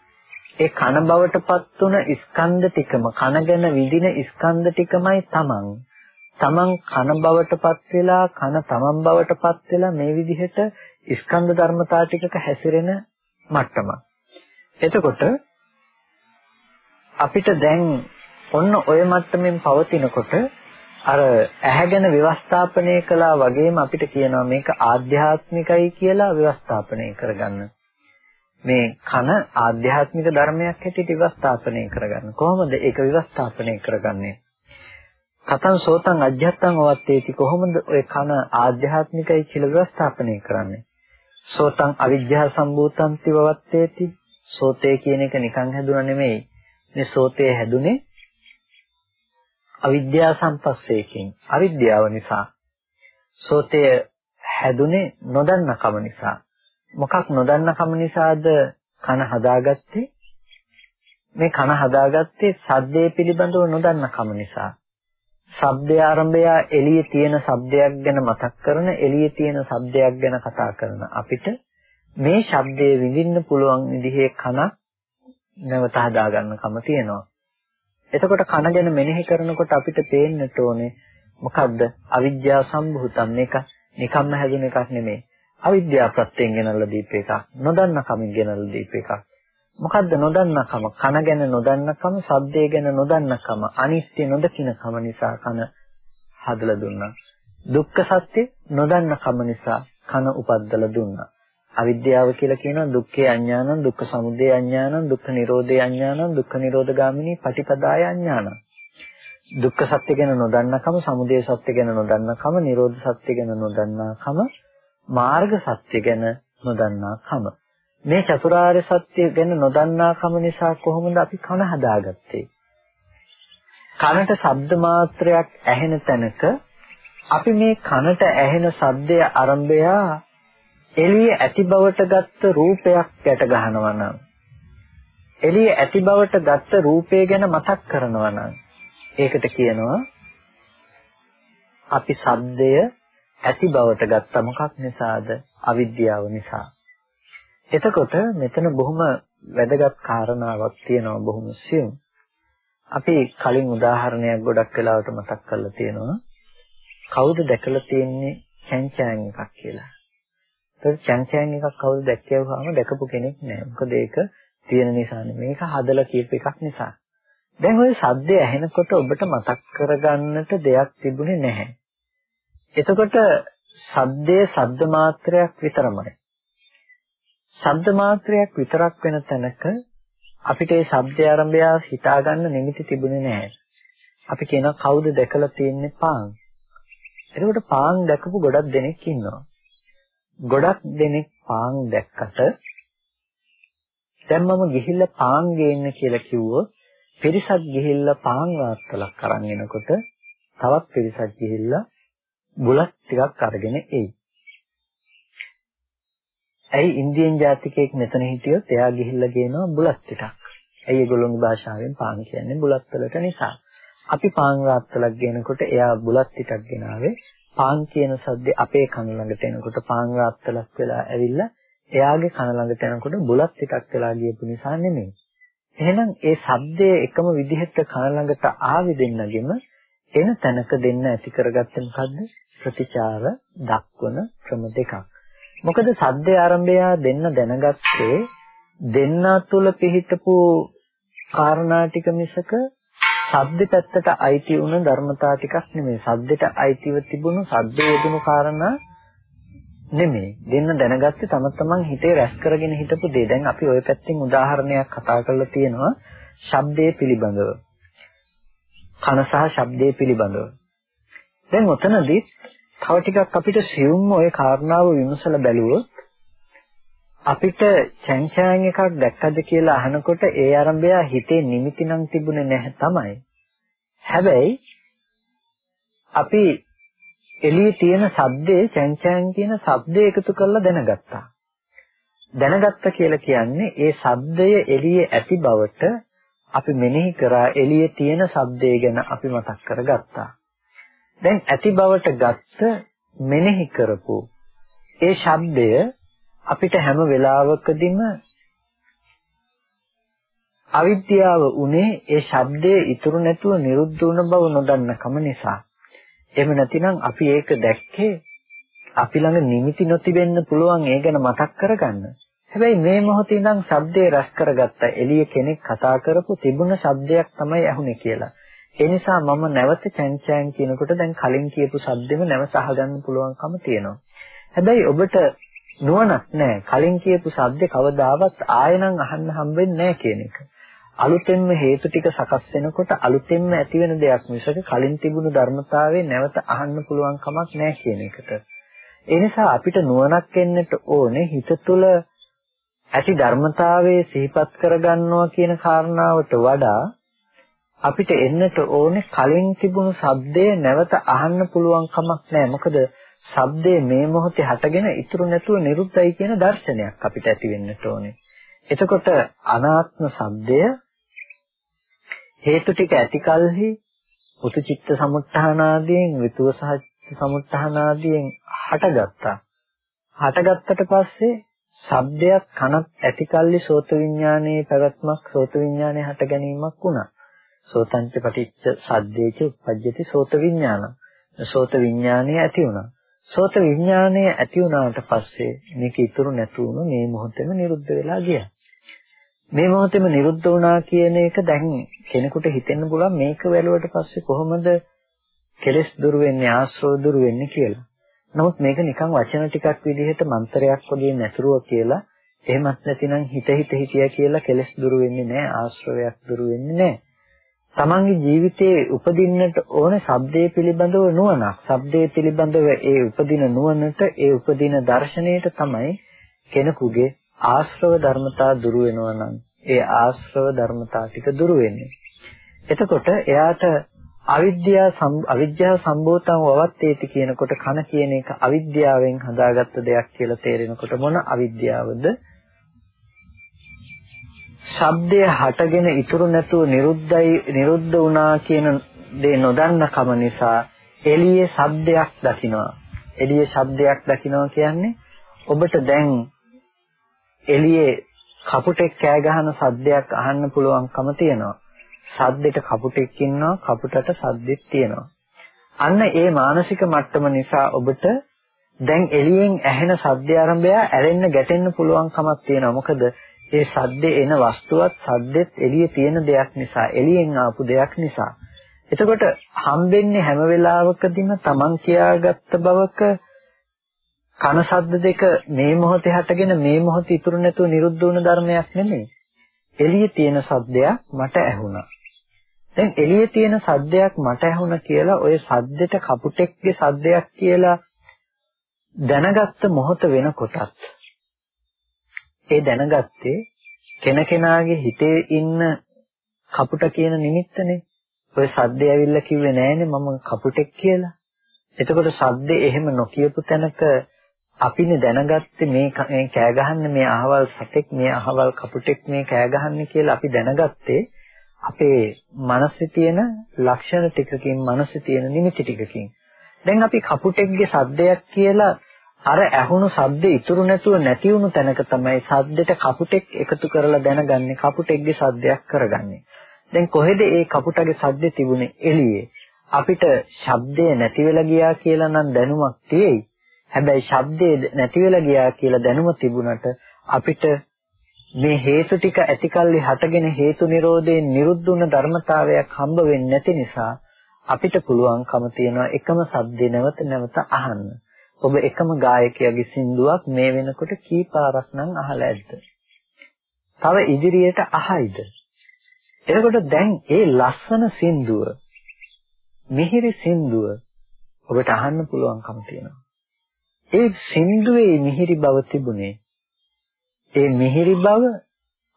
ඒ කන බවට පත් වුණ ස්කන්ධ ටිකම කන ගැන විඳින ස්කන්ධ ටිකමයි Taman. Taman කන බවට පත් වෙලා කන Taman බවට පත් වෙලා මේ විදිහට ස්කන්ධ ධර්මතා ටිකක හැසිරෙන මට්ටම. එතකොට අපිට දැන් ඔන්න ඔය මට්ටමින් පවතිනකොට අර ඇහැගෙන ව්‍යවස්ථාපනය කළා වගේම අපිට කියනවා මේක ආධ්‍යාත්මිකයි කියලා ව්‍යවස්ථාපනය කරගන්න. මේ කන ආධ්‍යාත්මික ධර්මයක් හැටියට ව්‍යවස්ථාපනය කරගන්න. කොහොමද ඒක ව්‍යවස්ථාපනය කරගන්නේ? කතං සෝතං අධ්‍යත්තං වත්තේති කොහොමද ඔය කන ආධ්‍යාත්මිකයි කියලා ව්‍යවස්ථාපනය කරන්නේ? සෝතං අවිද්‍යාව සම්භූතං තිවවත්තේති. සෝතේ කියන එක නිකන් හැදුනා නෙමෙයි. මේ සෝතේ හැදුනේ අවිද්‍යා සම්පස්සේකින්. අවිද්‍යාව නිසා. සෝතය හැදුනේ නොදන්නකම නිසා. මොකක් නොදන්නකම නිසාද කන හදාගත්තේ? මේ කන හදාගත්තේ සද්දේ පිළිබඳව නොදන්නකම නිසා. ශබ්දය ආරම්භය එළියේ තියෙන ශබ්දයක් ගැන මතක් කරන එළියේ තියෙන ශබ්දයක් ගැන කතා කරන අපිට මේ ශබ්දයේ විඳින්න පුළුවන් විදිහේ කනක් නැවත හදාගන්නකම තියෙනවා. එතකොට කන ගැන මෙනෙහි කරනකොට අපිට පේන්නට ඕනේ මොකද්ද? අවිද්‍යාව සම්භූතම් මේක නිකම්ම හැදුන එකක් නෙමෙයි. අවිද්‍යාව ප්‍රත්‍යයෙන් ගෙනල්ලා දීප එකක්. නොදන්න කමින් ගෙනල්ලා දීප එකක්. මොකද්ද නොදන්නකම? කන ගැන නොදන්නකම, ශබ්දය ගැන නොදන්නකම, අනිත්‍ය නොදකින්නකම නිසා කන හදලා දුන්නා. දුක්ඛ සත්‍ය නොදන්නකම නිසා කන උපද්දලා දුන්නා. අවිද්‍යාව කියලා කියනවා දුක්ඛේ අඥානං, දුක්ඛ සමුදය අඥානං, දුක්ඛ නිරෝධේ අඥානං, දුක්ඛ නිරෝධ ගාමිනී පටිපදාය අඥානං. දුක්ඛ සත්‍ය ගැන නොදන්නකම, සමුදය සත්‍ය ගැන නොදන්නකම, නිරෝධ සත්‍ය ගැන නොදන්නාකම, මාර්ග සත්‍ය ගැන නොදන්නාකම. මේ චතුරාර්ය සත්‍ය ගැන නොදන්නාකම නිසා කොහොමද අපි කන හදාගත්තේ? කනට ශබ්ද මාත්‍රයක් ඇහෙන තැනක අපි මේ කනට ඇහෙන ශබ්දය ආරම්භය එළිය ඇති බවට ගත්ත රූපයක් යට ගහනවා නම් එළිය ඇති බවට ගත්ත රූපය ගැන මතක් කරනවා නම් ඒකට කියනවා අපි ශබ්දය ඇති බවට ගත්ත මොකක් නිසාද අවිද්‍යාව නිසා එතකොට මෙතන බොහොම වැදගත් කාරණාවක් තියෙනවා බොහොම සියුම්. අපි කලින් උදාහරණයක් ගොඩක් වෙලාවට මතක් කරලා තියෙනවා. කවුද දැකලා තියෙන්නේ චැන්චෑන් එකක් කියලා. ඒත් චැන්චෑන් එකක් කවුද දැක්කේවම දැකපු කෙනෙක් නෑ. මොකද ඒක තියෙන නිසා නෙමෙයි. මේක හදලා කියප එකක් නිසා. දැන් ওই සද්දය ඇහෙනකොට ඔබට මතක් කරගන්නට දෙයක් තිබුණේ නැහැ. එතකොට සද්දේ සද්ද මාත්‍රයක් විතරමයි. ශබ්ද මාත්‍රයක් විතරක් වෙන තැනක අපිට ඒ ශබ්දය ආරම්භය හිතාගන්න නිමිති තිබුණේ නැහැ. අපි කියනවා කවුද දැකලා තියෙන්නේ පාන්. එතකොට පාන් දැකපු ගොඩක් දෙනෙක් ඉන්නවා. ගොඩක් දෙනෙක් පාන් දැක්කට දැන් මම ගිහිල්ලා පාන් ගේන්න කියලා කිව්වොත් පිරිසක් ගිහිල්ලා පාන් වාත්තලක් අරන් එනකොට තවත් පිරිසක් ගිහිල්ලා බුලත් ටිකක් අරගෙන එයි. ඇයි ඉන්දියන් ජාතිකයෙක් මෙතන හිටියොත් එයා ගිහිල්ලා ගේනවා බුලත් ටිකක්. ඇයි ඒගොල්ලෝගේ භාෂාවෙන් පාන් කියන්නේ බුලත් වලට නිසා. අපි පාන් රාත්තලක් ගේනකොට එයා බුලත් ටිකක් ගෙනාවේ පාන් කියන සද්දේ අපේ කන ළඟට එනකොට පාන් රාත්තලක් වෙලා ඇවිල්ලා එයාගේ කන ළඟට එනකොට බුලත් ටිකක් වෙලා ගියපු නිසා නෙමෙයි. එහෙනම් ඒ සද්දේ එකම විදිහට කන ළඟට ආවි දෙන්නගෙම එන තැනක දෙන්න ඇති කරගත්තේ මොකද්ද? ප්‍රතිචාර දක්වන ක්‍රම දෙකක්. මොකද සද්දේ ආරම්භය දෙන්න දැනගත්තේ දෙන්න තුල පිහිටපු කාරණා ටික මිසක සද්ද පැත්තට අයිති වුණ ධර්මතා ටිකක් නෙමෙයි. සද්දෙට අයිතිව තිබුණු සද්ද යෙදුණු කාරණා නෙමෙයි. දෙන්න දැනගත්තේ තම තමන් හිතේ රැස් කරගෙන හිටපු දේ. දැන් අපි ওই පැත්තෙන් උදාහරණයක් කතා කරලා තියෙනවා. ශබ්දයේ පිළිබඳව. කන සහ ශබ්දයේ පිළිබඳව. දැන් ඔතනදී තව ටිකක් අපිට සියුම්ම ওই කාරණාව විමසලා බැලුවොත් අපිට චැන්චෑන් එකක් දැක්කද කියලා අහනකොට ඒ ආරම්භය හිතේ නිමිති නම් තිබුණේ නැහැ තමයි. හැබැයි අපි එළියේ තියෙන ශබ්දේ චැන්චෑන් කියන ශබ්දේ එකතු කරලා දැනගත්තා. දැනගත්ත කියලා කියන්නේ ඒ ශබ්දය එළියේ ඇති බවට අපි මෙනෙහි කරා එළියේ තියෙන ශබ්දය ගැන අපි මතක් කරගත්තා. දැන් ඇති බවට ගත්ත මෙනෙහි කරපු ඒ ශබ්දය අපිට හැම වෙලාවකදීම අවිද්‍යාව උනේ ඒ ශබ්දයේ ඉතුරු නැතුව නිරුද්ධ වුණ බව නොදන්නකම නිසා. එහෙම නැතිනම් අපි ඒක දැක්කේ අපි ළඟ නිමිති නොතිබෙන්න පුළුවන් ඒ ගැන මතක් කරගන්න. හැබැයි මේ මොහොතේ ඉඳන් ශබ්දේ රැස් කරගත්ත එළිය කෙනෙක් කතා කරපු තිබුණ ශබ්දයක් තමයි ඇහුනේ කියලා. ඒ නිසා මම නැවත චෑන් චෑන් කියනකොට දැන් කලින් කියපු શબ્දෙම නැවත අහගන්න පුළුවන්කම තියෙනවා. හැබැයි ඔබට නුවණක් නැහැ. කලින් කියපු શબ્දේ කවදාවත් ආයෙනම් අහන්න හම්බෙන්නේ නැහැ කියන එක. අලුතෙන්ම හේතු ටික සකස් වෙනකොට අලුතෙන්ම ඇති වෙන දෙයක් මිසක කලින් තිබුණු ධර්මතාවයේ නැවත අහන්න පුළුවන් කමක් නැහැ කියන එකට. ඒ නිසා අපිට නුවණක් එන්නට ඕනේ හිත තුළ ඇති ධර්මතාවයේ සිහිපත් කරගන්නවා කියන කාරණාවට වඩා අපිට එන්නට ඕනේ කලින් තිබුණු shabdය නැවත අහන්න පුළුවන් කමක් නැහැ. මොකද shabdය මේ මොහොතේ හටගෙන ඉතුරු නැතුව නිරුද්ධයි කියන දර්ශනයක් අපිට ඇති වෙන්නට ඕනේ. එතකොට අනාත්ම shabdය හේතු ටික ඇති කලෙහි උතුචිත්ත සමුත්ථාන ආදියෙන් විතුව සහජ සමුත්ථාන ආදියෙන් හටගත්තා. හටගත්තට පස්සේ ශබ්දයක් කනත් ඇති කල්ලි සෝත විඥානයේ පැවැත්මක් සෝත විඥානයේ හට ගැනීමක් වුණා. සෝතංච පටිච්ච සද්දේච උප්පජ්ජති සෝත විඥාන. සෝත විඥානය ඇති වුණා. සෝත විඥානය ඇති වුණාට පස්සේ මේක ඉතුරු නැතුණු මේ මොහොතේම නිරුද්ධ වෙලා ගියා. මේ මොහොතේම නිරුද්ධ වුණා කියන එක දැන් කෙනෙකුට හිතෙන්න පුළුවන් මේක වැළුවට පස්සේ කොහොමද කෙලෙස් දුරු වෙන්නේ ආශ්‍රව දුරු වෙන්නේ කියලා. නමුත් මේක නිකන් වචන ටිකක් විදිහට මන්ත්‍රයක් වගේ නැතුරුව කියලා එහෙමත් නැතිනම් හිත හිත හිතිය කියලා කෙලෙස් දුරු වෙන්නේ නැහැ ආශ්‍රවයක් දුරු වෙන්නේ නැහැ. තමන්ගේ ජීවිතයේ උපදින්නට ඕන shabdේ පිළිබඳව නුවණක්. shabdේ පිළිබඳව ඒ උපදින නුවණට ඒ උපදින දර්ශනයට තමයි කෙනෙකුගේ ආශ්‍රව ධර්මතා දුරු වෙනවා නම් ඒ ආශ්‍රව ධර්මතා ටික දුරු වෙන්නේ. එතකොට එයාට අවිද්‍යාව අවිද්‍යාව සම්බෝතං වවත්තේති කියනකොට කන කියන එක අවිද්‍යාවෙන් හදාගත්ත දෙයක් කියලා තේරෙනකොට මොන අවිද්‍යාවද? ශබ්දය හටගෙන ඉතුරු නැතුව නිරුද්ධයි නිරුද්ධ වුණා කියන දේ නොදන්න කම නිසා එළියේ ශබ්දයක් දකිනවා. එළියේ ශබ්දයක් දකිනවා කියන්නේ ඔබට දැන් එළියේ කපුටෙක් කෑ ගහන සද්දයක් අහන්න පුළුවන්කම තියෙනවා. සද්දෙට කපුටෙක් ඉන්නවා කපුටට සද්දෙත් තියෙනවා. අන්න ඒ මානසික මට්ටම නිසා ඔබට දැන් එළියෙන් ඇහෙන සද්ද ආරම්භය ඇලෙන්න ගැටෙන්න පුළුවන් කමක් තියෙනවා. මොකද ඒ සද්දේ එන වස්තුවත් සද්දෙත් එළියේ තියෙන දෙයක් නිසා, එළියෙන් ආපු දෙයක් නිසා. එතකොට හම්බෙන්නේ හැම වෙලාවකදීම Taman කියාගත්ත බවක කන සද්ද දෙක මේ මොහොතේ හටගෙන මේ මොහොතේ ඉතුරු නැතුව නිරුද්ධ වුණ ධර්මයක් නෙමෙයි. එළියේ තියෙන සද්දයක් මට ඇහුණා. දැන් එළියේ තියෙන සද්දයක් මට ඇහුණා කියලා ඔය සද්දෙට කපුටෙක්ගේ සද්දයක් කියලා දැනගත්ත මොහොත වෙනකොටත් ඒ දැනගත්තේ කෙනකෙනාගේ හිතේ ඉන්න කපුට කියන නිමිත්තනේ. ඔය සද්දේ ඇවිල්ලා කිව්වේ නෑනේ මම කපුටෙක් කියලා. එතකොට සද්දේ එහෙම නොකියපු තැනක අපිනේ දැනගත්තේ මේ කෑ ගහන්නේ මේ අහවල් සතෙක් මේ අහවල් කපුටෙක් මේ කෑ ගහන්නේ කියලා අපි දැනගත්තේ අපේ මනසේ තියෙන ලක්ෂණ ටිකකින් මනසේ තියෙන නිමිති ටිකකින් දැන් අපි කපුටෙක්ගේ සද්දයක් කියලා අර ඇහුණු සද්ද ඉතුරු නැතුව නැති වුණු තැනක තමයි සද්දෙට කපුටෙක් එකතු කරලා දැනගන්නේ කපුටෙක්ගේ සද්දයක් කරගන්නේ. දැන් කොහෙද ඒ කපුටගේ සද්ද තිබුණේ? එළියේ. අපිට ශබ්දය නැති වෙලා ගියා කියලා නම් දැනුමක් තියෙයි. හැබැයි ශබ්දේ නැති වෙලා ගියා කියලා දැනුම තිබුණට අපිට මේ හේතු ටික ඇතිකල්ලි හටගෙන හේතු නිරෝධයෙන් නිරුද්ධ වුණ ධර්මතාවයක් හම්බ වෙන්නේ නැති නිසා අපිට පුළුවන්කම තියනවා එකම සද්දේ නැවත නැවත අහන්න. ඔබ එකම ගායකයාගේ සින්දුවක් මේ වෙනකොට කී පාරක් නම් අහලා ඇද්ද? තව ඉදිරියට අහයිද? එතකොට දැන් ඒ ලස්සන සින්දුව මිහිරි සින්දුව ඔබට අහන්න පුළුවන්කම තියෙනවා. ඒ සින්දුවේ මිහිරි බව තිබුණේ ඒ මිහිරි බව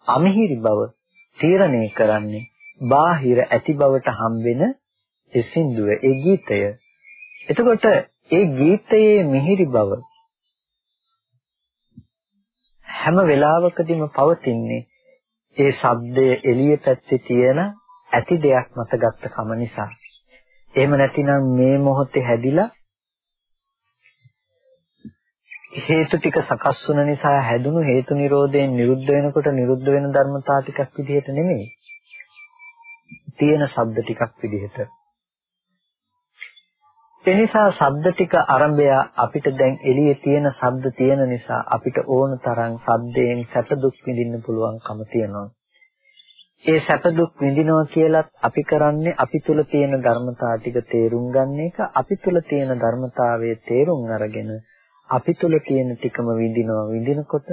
අමිහිරි බව තීරණය කරන්නේ බාහිර ඇති බවට හම්බෙන ඒ සින්දුව ඒ ගීතය එතකොට ඒ ගීතයේ මිහිරි බව හැම වෙලාවකදීම පවතින්නේ ඒ ශබ්දය එළිය පැත්තේ තියෙන ඇති දෙයක් මත ගත්ත කම නිසා එහෙම නැතිනම් මේ මොහොතේ හැදිලා හේතු ටික සකස් වුන නිසා හැදුණු හේතු නිරෝධයෙන් නිරුද්ධ වෙනකොට නිරුද්ධ වෙන ධර්මතා ටිකක් විදිහට නෙමෙයි. තියෙන ශබ්ද ටිකක් විදිහට. එනිසා ශබ්ද ටික ආරම්භය අපිට දැන් එළියේ තියෙන ශබ්ද තියෙන නිසා අපිට ඕන තරම් ශබ්දයෙන් සැප දුක් විඳින්න පුළුවන්කම තියෙනවා. ඒ සැප දුක් විඳිනවා කියලත් අපි කරන්නේ අපි තුල තියෙන ධර්මතා ටික තේරුම් ගන්න එක අපි තුල තියෙන ධර්මතාවයේ තේරුම් අරගෙන අපි තුල තියෙන ටිකම විඳිනවා විඳිනකොට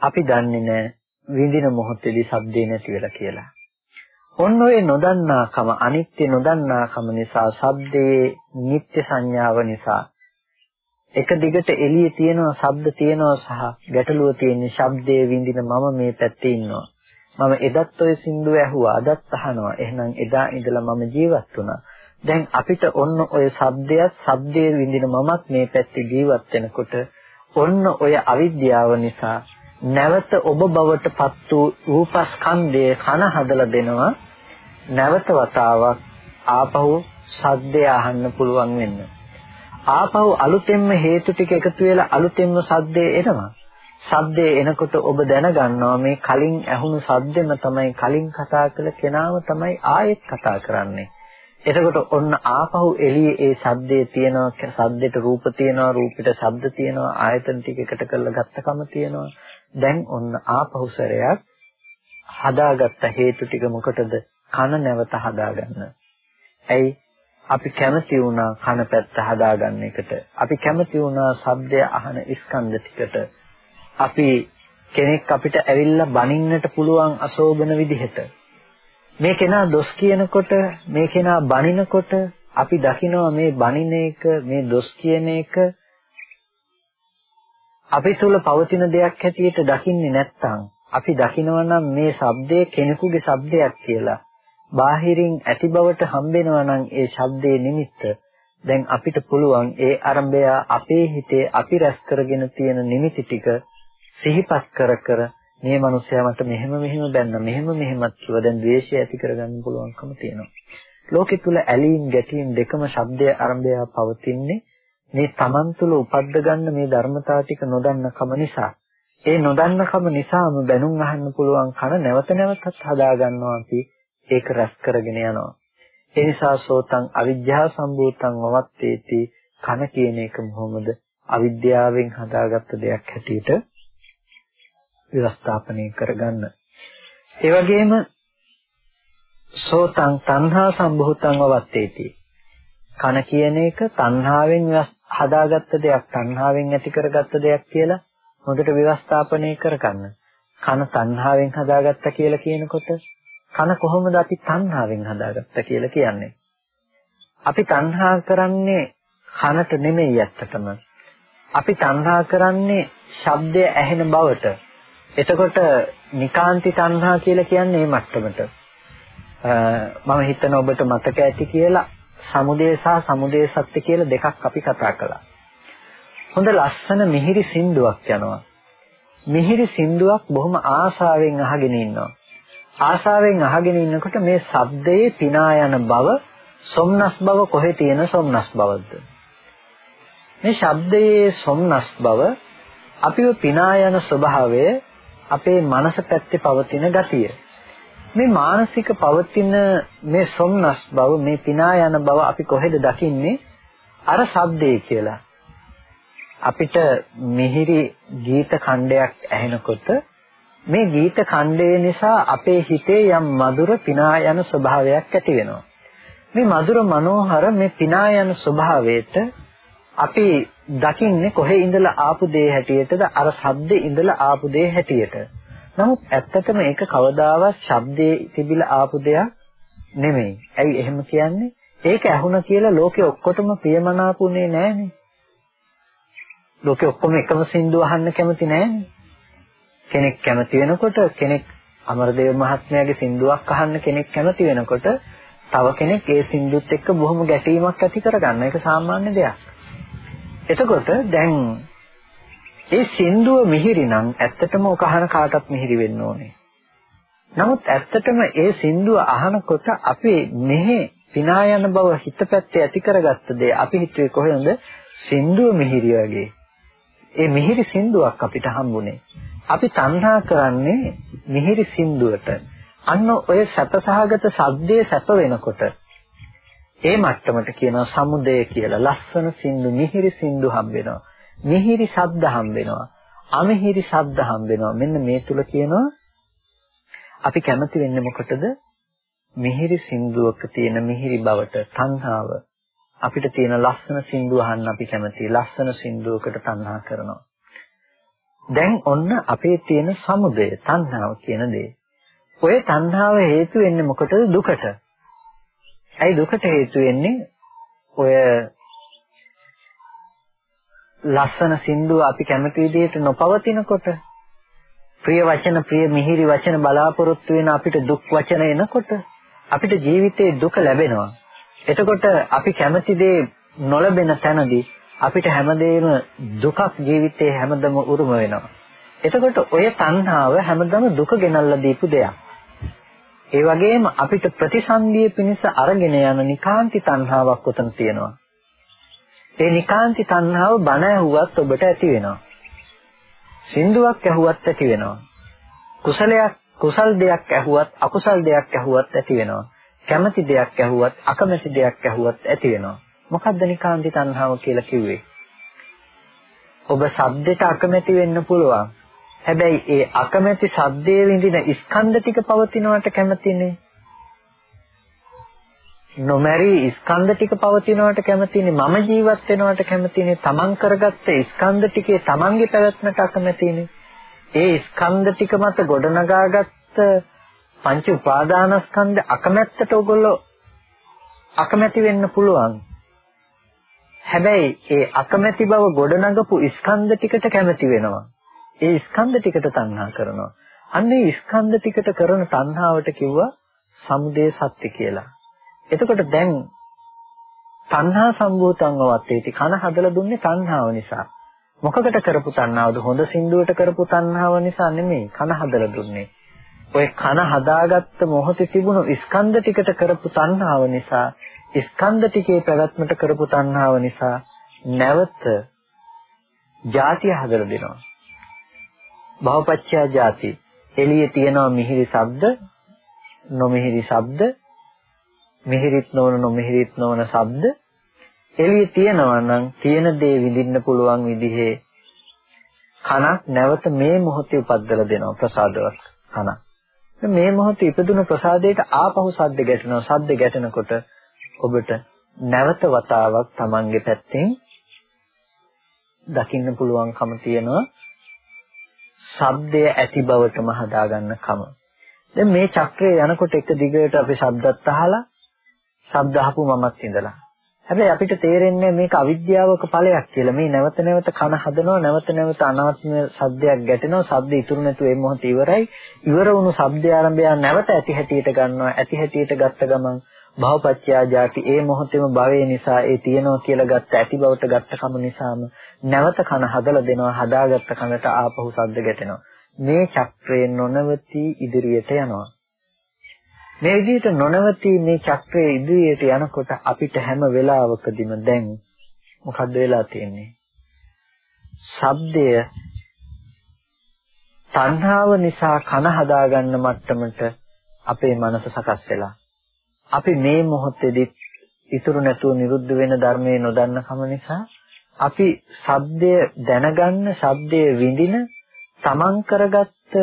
අපි දන්නේ නැහැ විඳින මොහොතේදී ශබ්දේ නැති වෙලා කියලා. ඔන්න ඔය නොදන්නාකම අනිත්‍ය නොදන්නාකම නිසා ශබ්දයේ නිත්‍ය සංඥාව නිසා එක දිගට එළියේ තියෙනවා ශබ්ද තියෙනවා සහ ගැටලුව තියෙන්නේ ශබ්දයේ විඳින මම මේ පැත්තේ ඉන්නවා. මම එදත් ඔය සින්දුව ඇහුවා අදත් අහනවා. එහෙනම් එදා ඉඳලා මම ජීවත් වුණා. දැන් අපිට ඔන්න ඔය ශබ්දයත් ශබ්දයේ විඳින මමත් මේ පැත්තේ ජීවත් වෙනකොට ඔන්න ඔය අවිද්‍යාව නිසා නැවත ඔබ බවට පත් වූ රූපස්කන්ධයේ කන හදලා දෙනවා නැවත වතාවක් ආපහු සද්දය අහන්න පුළුවන් වෙන්න. ආපහු අලුතෙන්ම හේතු ටික එකතු වෙලා අලුතෙන්ම සද්දේ එනවා. සද්දේ එනකොට ඔබ දැනගන්නවා මේ කලින් ඇහුණු සද්දෙම තමයි කලින් කතා කළ කෙනාම තමයි ආයෙත් කතා කරන්නේ. එතකොට ඔන්න ආපහු එළියේ ඒ සද්දේ තියෙනවා සද්දෙට රූප තියෙනවා රූපෙට ශබ්ද තියෙනවා ආයතන ටික එකට කරලා ගත්තකම තියෙනවා. දැන් ඔන්න ආපහු සැරයක් හදාගත්ත හේතු ටික මොකටද? කන නැවත හදාගන්න. ඇයි අපි කැමති වුණා කන පැත්ත හදාගන්න එකට. අපි කැමති වුණා ශබ්දය අහන ස්කන්ධ ටිකට. අපි කෙනෙක් අපිට ඇවිල්ලා බනින්නට පුළුවන් අශෝභන විදිහට. මේ කෙනා දොස් කියනකොට මේ කෙනා බනිනකොට අපි දකිනවා මේ බනින එක මේ දොස් කියන එක අපි තුල පවතින දෙයක් හැටියට දකින්නේ නැත්නම් අපි දකිනවා නම් මේ ශබ්දය කෙනෙකුගේ ශබ්දයක් කියලා බාහිරින් ඇති බවට හම්බෙනවා නම් ඒ ශබ්දයේ නිමිත්ත දැන් අපිට පුළුවන් ඒ අරඹය අපේ හිතේ අපි රැස් කරගෙන තියෙන නිමිති ටික සිහිපත් කර කර මේ මිනිස්යා මට මෙහෙම මෙහෙම බැන්න මෙහෙම මෙහෙමත් කිව්ව දැන් ද්වේෂය ඇති කරගන්න පුළුවන්කම තියෙනවා. ලෝකෙ තුල ඇලීම් ගැටීම් දෙකම ශබ්දයේ අරඹය පවතින්නේ මේ Taman තුල උපද්ද ගන්න මේ ධර්මතාව ටික නොදන්නකම නිසා. ඒ නොදන්නකම නිසාම බැනුම් අහන්න පුළුවන් කන නැවත නැවතත් හදා ගන්නවා අපි ඒක රැස් කරගෙන යනවා. ඒ නිසා සෝතං අවිද්‍යාව සම්භූතං වවත්තේති කන කියන එක මොහොමද අවිද්‍යාවෙන් හදාගත්ත දෙයක් හැටියට ව්‍යවස්ථාපනය කරගන්න. ඒ වගේම සෝතං තණ්හා සම්භූතං වවත්තේති කන කියන එක තණ්හාවෙන් හදාගත්ත දෙයක් තණ්හාවෙන් ඇති කරගත්ත දෙයක් කියලා හොඳට ව්‍යවස්ථාපනය කරගන්න. කන තණ්හාවෙන් හදාගත්ත කියලා කියනකොට කන කොහොමද අපි තණ්හාවෙන් හදාගත්ත කියලා කියන්නේ. අපි තණ්හා කරන්නේ කනට නෙමෙයි ඇත්තටම. අපි තණ්හා කරන්නේ ශබ්දය ඇහෙන බවට. එතකොට නිකාන්ති තණ්හා කියලා කියන්නේ මේ මට්ටමට. මම හිතන ඔබට මතක ඇති කියලා සමුදය සහ සමුදය සත්‍ය කියලා දෙකක් අපි කතා කළා. හොඳ ලස්සන මිහිරි සින්දුවක් යනවා. මිහිරි සින්දුවක් බොහොම ආසාවෙන් අහගෙන ඉන්නවා. ආශාවෙන් අහගෙන ඉන්නකොට මේ ශබ්දයේ පිනා යන බව සොම්නස් බව කොහෙ තියෙන සොම්නස් බවද? මේ ශබ්දයේ සොම්නස් බව අපිව පිනා යන ස්වභාවය අපේ මනස පැත්තේ පවතින ගතිය. මේ මානසික පවතින මේ සොම්නස් බව මේ පිනා යන බව අපි කොහෙද දකින්නේ? අර ශබ්දේ කියලා. අපිට මිහිරි ගීත ඛණ්ඩයක් ඇහෙනකොට මේ ගීත ඛණ්ඩය නිසා අපේ හිතේ යම් මధుර පිනා යන ස්වභාවයක් ඇති වෙනවා. මේ මధుර මනෝහර මේ පිනා යන ස්වභාවයට අපි දකින්නේ කොහේ ඉඳලා ආපු දේ හැටියටද අර ශබ්දේ ඉඳලා ආපු දේ හැටියට. නමුත් ඇත්තටම ඒක කවදාවත් ශබ්දේ තිබිලා ආපු දෙයක් නෙමෙයි. ඇයි එහෙම කියන්නේ? ඒක ඇහුණ කියලා ලෝකෙ ඔක්කොටම ප්‍රියමනාපුනේ නෑනේ. ලෝකෙ ඔක්කොම එකම සින්දු අහන්න කැමති නෑනේ. කෙනෙක් කැමති වෙනකොට කෙනෙක් අමරදේව මහත්මයාගේ සින්දුවක් අහන්න කෙනෙක් කැමති වෙනකොට තව කෙනෙක් ඒ සින්දුත් එක්ක බොහොම ගැටීමක් ඇති කරගන්න. ඒක සාමාන්‍ය දෙයක්. එතකොට දැන් ඒ සින්දුව මිහිරි නම් ඇත්තටම ඔක අහන කාටත් මිහිරි වෙන්න ඕනේ. නමුත් ඇත්තටම ඒ සින්දුව අහනකොට අපි මෙහි පිනා යන බව හිතපැත්තේ ඇති කරගත්ත දේ අපි හිතුවේ කොහෙන්ද සින්දුව මිහිරි වගේ. ඒ මිහිරි සින්දුවක් අපිට හම්බුනේ. අපි තණ්හා කරන්නේ මිහිරි සින්දුවට. අන්න ඔය සැපසහගත සද්දේ සැප වෙනකොට ඒ මට්ටමට කියනවා සමුදය කියලා. ලස්සන සින්දු, මිහිරි සින්දු හම්බ වෙනවා. මිහිරි ශබ්ද හම්බ වෙනවා. අමිහිරි ශබ්ද හම්බ වෙනවා. මෙන්න මේ තුල කියනවා අපි කැමති වෙන්නේ මොකටද? මිහිරි සින්දුවක තියෙන මිහිරි බවට තණ්හාව. අපිට තියෙන ලස්සන සින්දු අහන්න අපි කැමතියි. ලස්සන සින්දුවකට තණ්හා කරනවා. දැන් ඔන්න අපේ තියෙන සමුදය තණ්හාව කියන දේ. ඔය තණ්හාව හේතු වෙන්නේ මොකටද දුකට? ඇයි දුකට හේතු වෙන්නේ? ඔය ලස්සන සින්දුව අපි කැමති විදිහට නොපවතිනකොට ප්‍රිය වචන ප්‍රිය මිහිරි වචන බලාපොරොත්තු වෙන අපිට දුක් වචන එනකොට අපිට ජීවිතේ දුක ලැබෙනවා. එතකොට අපි කැමති දේ නොලැබෙන තැනදී අපිට හැමදේම දුකක් ජීවිතේ හැමදම උරුම වෙනවා. එතකොට ඔය තණ්හාව හැමදම දුක ගෙනල්ලා දීපු දෙයක්. ඒ වගේම අපිට ප්‍රතිසන්දිය පිණිස අරගෙන යන නිකාන්ති තණ්හාවක් උතන තියෙනවා. ඒ නිකාන්ති තණ්හාව බණ ඇහුවත් ඔබට ඇති වෙනවා. සින්දුවක් ඇහුවත් ඇති වෙනවා. කුසලයක් කුසල් දෙයක් ඇහුවත් අකුසල් දෙයක් ඇහුවත් ඇති වෙනවා. කැමති දෙයක් ඇහුවත් අකමැති දෙයක් ඇහුවත් ඇති වෙනවා. මොකද්ද නිකාන්ති තණ්හාව කියලා කිව්වේ? ඔබ සද්දෙට අකමැති වෙන්න පුළුවන්. හැබැයි ඒ අකමැති සද්දේ විඳින ස්කන්ධ ටික පවතිනවට කැමතිනේ. නොමැරි ස්කන්ධ ටික පවතිනවට කැමතිනේ. මම ජීවත් වෙනවට කැමතිනේ. තමන් කරගත්ත ස්කන්ධ ටිකේ තමන්ගේ පැවැත්මට අකමැතිනේ. ඒ ස්කන්ධ ටික මත ගොඩනගාගත්ත පංච උපාදානස්කන්ධ අකමැත්තට ඔයගොල්ලෝ අකමැති වෙන්න පුළුවන්. හැබැයි ඒ අකමැති බව ගොඩනගපු ස්කන්ධ ටිකට කැමති වෙනවා. ඒ ස්කන්ධ ටිකට තණ්හා කරනවා. අන්න ඒ ස්කන්ධ ටිකට කරන තණ්හාවට කිව්වා සමුදය සත්‍ය කියලා. එතකොට දැන් තණ්හා සම්භූතං වත්තේටි කන හදලා දුන්නේ තණ්හාව නිසා. මොකකට කරපු තණ්හාවද? හොඳ සින්දුවට කරපු තණ්හාව නිසා නෙමෙයි කන හදලා දුන්නේ. ඔය කන හදාගත්ත මොහොතේ තිබුණු ස්කන්ධ ටිකට කරපු තණ්හාව නිසා ස්කන්ධ ටිකේ පැවැත්මට කරපු තණ්හාව නිසා නැවත ಜಾතිය හදලා දෙනවා. භවපච්චය ಜಾති. එළියේ තියෙනවා මිහිරි ශබ්ද, නොමිහිරි ශබ්ද, මිහිරිත් නොවන නොමිහිරිත් නොවන ශබ්ද. එළියේ තියෙනවා නම් තියෙන දේ විඳින්න පුළුවන් විදිහේ කනක් නැවත මේ මොහොතේ උපද්දලා දෙනවා ප්‍රසාදවත් කනක්. මේ මොහොතේ ඉපදුන ප්‍රසාදයට ආපහු සද්ද ගැටෙනවා. සද්ද ගැටෙනකොට ඔබට නැවත වතාවක් Tamange පැත්තෙන් දකින්න පුළුවන්කම තියෙනවා ශබ්දය ඇති බවටම හදාගන්න කම. දැන් මේ චක්‍රය යනකොට එක දිගට අපි ශබ්දත් අහලා ශබ්ද අහපු මමත් ඉඳලා. හැබැයි අපිට තේරෙන්නේ මේක අවිද්‍යාවක ඵලයක් කියලා. මේ නැවත නැවත කන හදනවා නැවත නැවත අනාත්ම ශබ්දයක් ගැටෙනවා. ශබ්ද ඉතුරු නැතුව ඒ මොහොත ඉවරයි. ඉවර වුණු ශබ්දය ආරම්භය නැවත ඇති හැටියට ගන්නවා. ඇති හැටියට ගත්ත ගමන් භවපච්චයා ජාති ඒ මොහොතේම භවයේ නිසා ඒ තියනවා කියලා ගත්ත ඇති බවට ගත්ත කම නිසාම නැවත කන හදලා දෙනවා හදාගත්ත කනට ආපහු සද්ද ගැටෙනවා. මේ චක්‍රය නොනවති ඉදිරියට යනවා. මේ විදිහට නොනවති මේ චක්‍රය ඉදිරියට යනකොට අපිට හැම වෙලාවකදීම දැන් මොකද්ද වෙලා තියෙන්නේ? ශබ්දය තණ්හාව නිසා කන හදාගන්න මට්ටමට අපේ මනස සකස් වෙලා. අපි මේ මොහොතේදී ඉතුරු නැතුව නිරුද්ධ වෙන ධර්මයේ නොදන්න කම නිසා අපි සද්දය දැනගන්න සද්දය විඳින තමන් කරගත්ත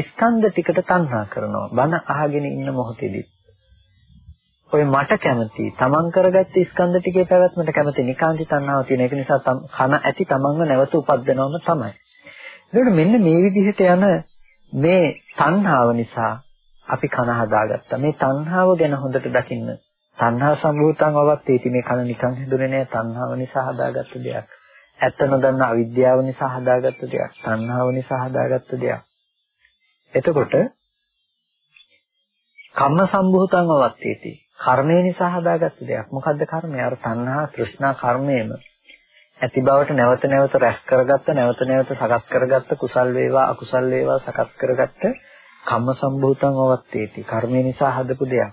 ස්කන්ධ ටිකට තණ්හා කරනවා. බන අහගෙන ඉන්න මොහොතේදී. ඔය මට කැමති තමන් කරගත්ත ස්කන්ධ ටිකේ පැවැත්මට කැමති නිකාන්ති තණ්හාව තියෙන එක නිසා කන ඇති තමන්ව නැවත උපද්දනවම තමයි. ඒකට මෙන්න මේ විදිහට යන මේ තණ්හාව නිසා අපි කන හදාගත්තා. මේ තණ්හාව ගැන හොඳට දකින්න. තණ්හා සම්භූතං අවත්තේටි මේ කන නිකන් හැදුනේ නෑ තණ්හාව නිසා හදාගත්ත දෙයක්. ඇත්ත නොදන්න අවිද්‍යාව නිසා හදාගත්ත දෙයක්. තණ්හාව නිසා හදාගත්ත දෙයක්. එතකොට කම්ම සම්භූතං අවත්තේටි කර්මය නිසා හදාගත්ත දෙයක්. මොකද්ද කර්මය? අර තණ්හා තෘෂ්ණා කර්මයේම ඇති බවට නැවත නැවත රැස් කරගත්ත නැවත නැවත සකස් කරගත්ත කුසල් වේවා අකුසල් වේවා සකස් කරගත්ත කම්ම සම්භූතං අවත්තේති. කර්මය නිසා හදපු දෙයක්.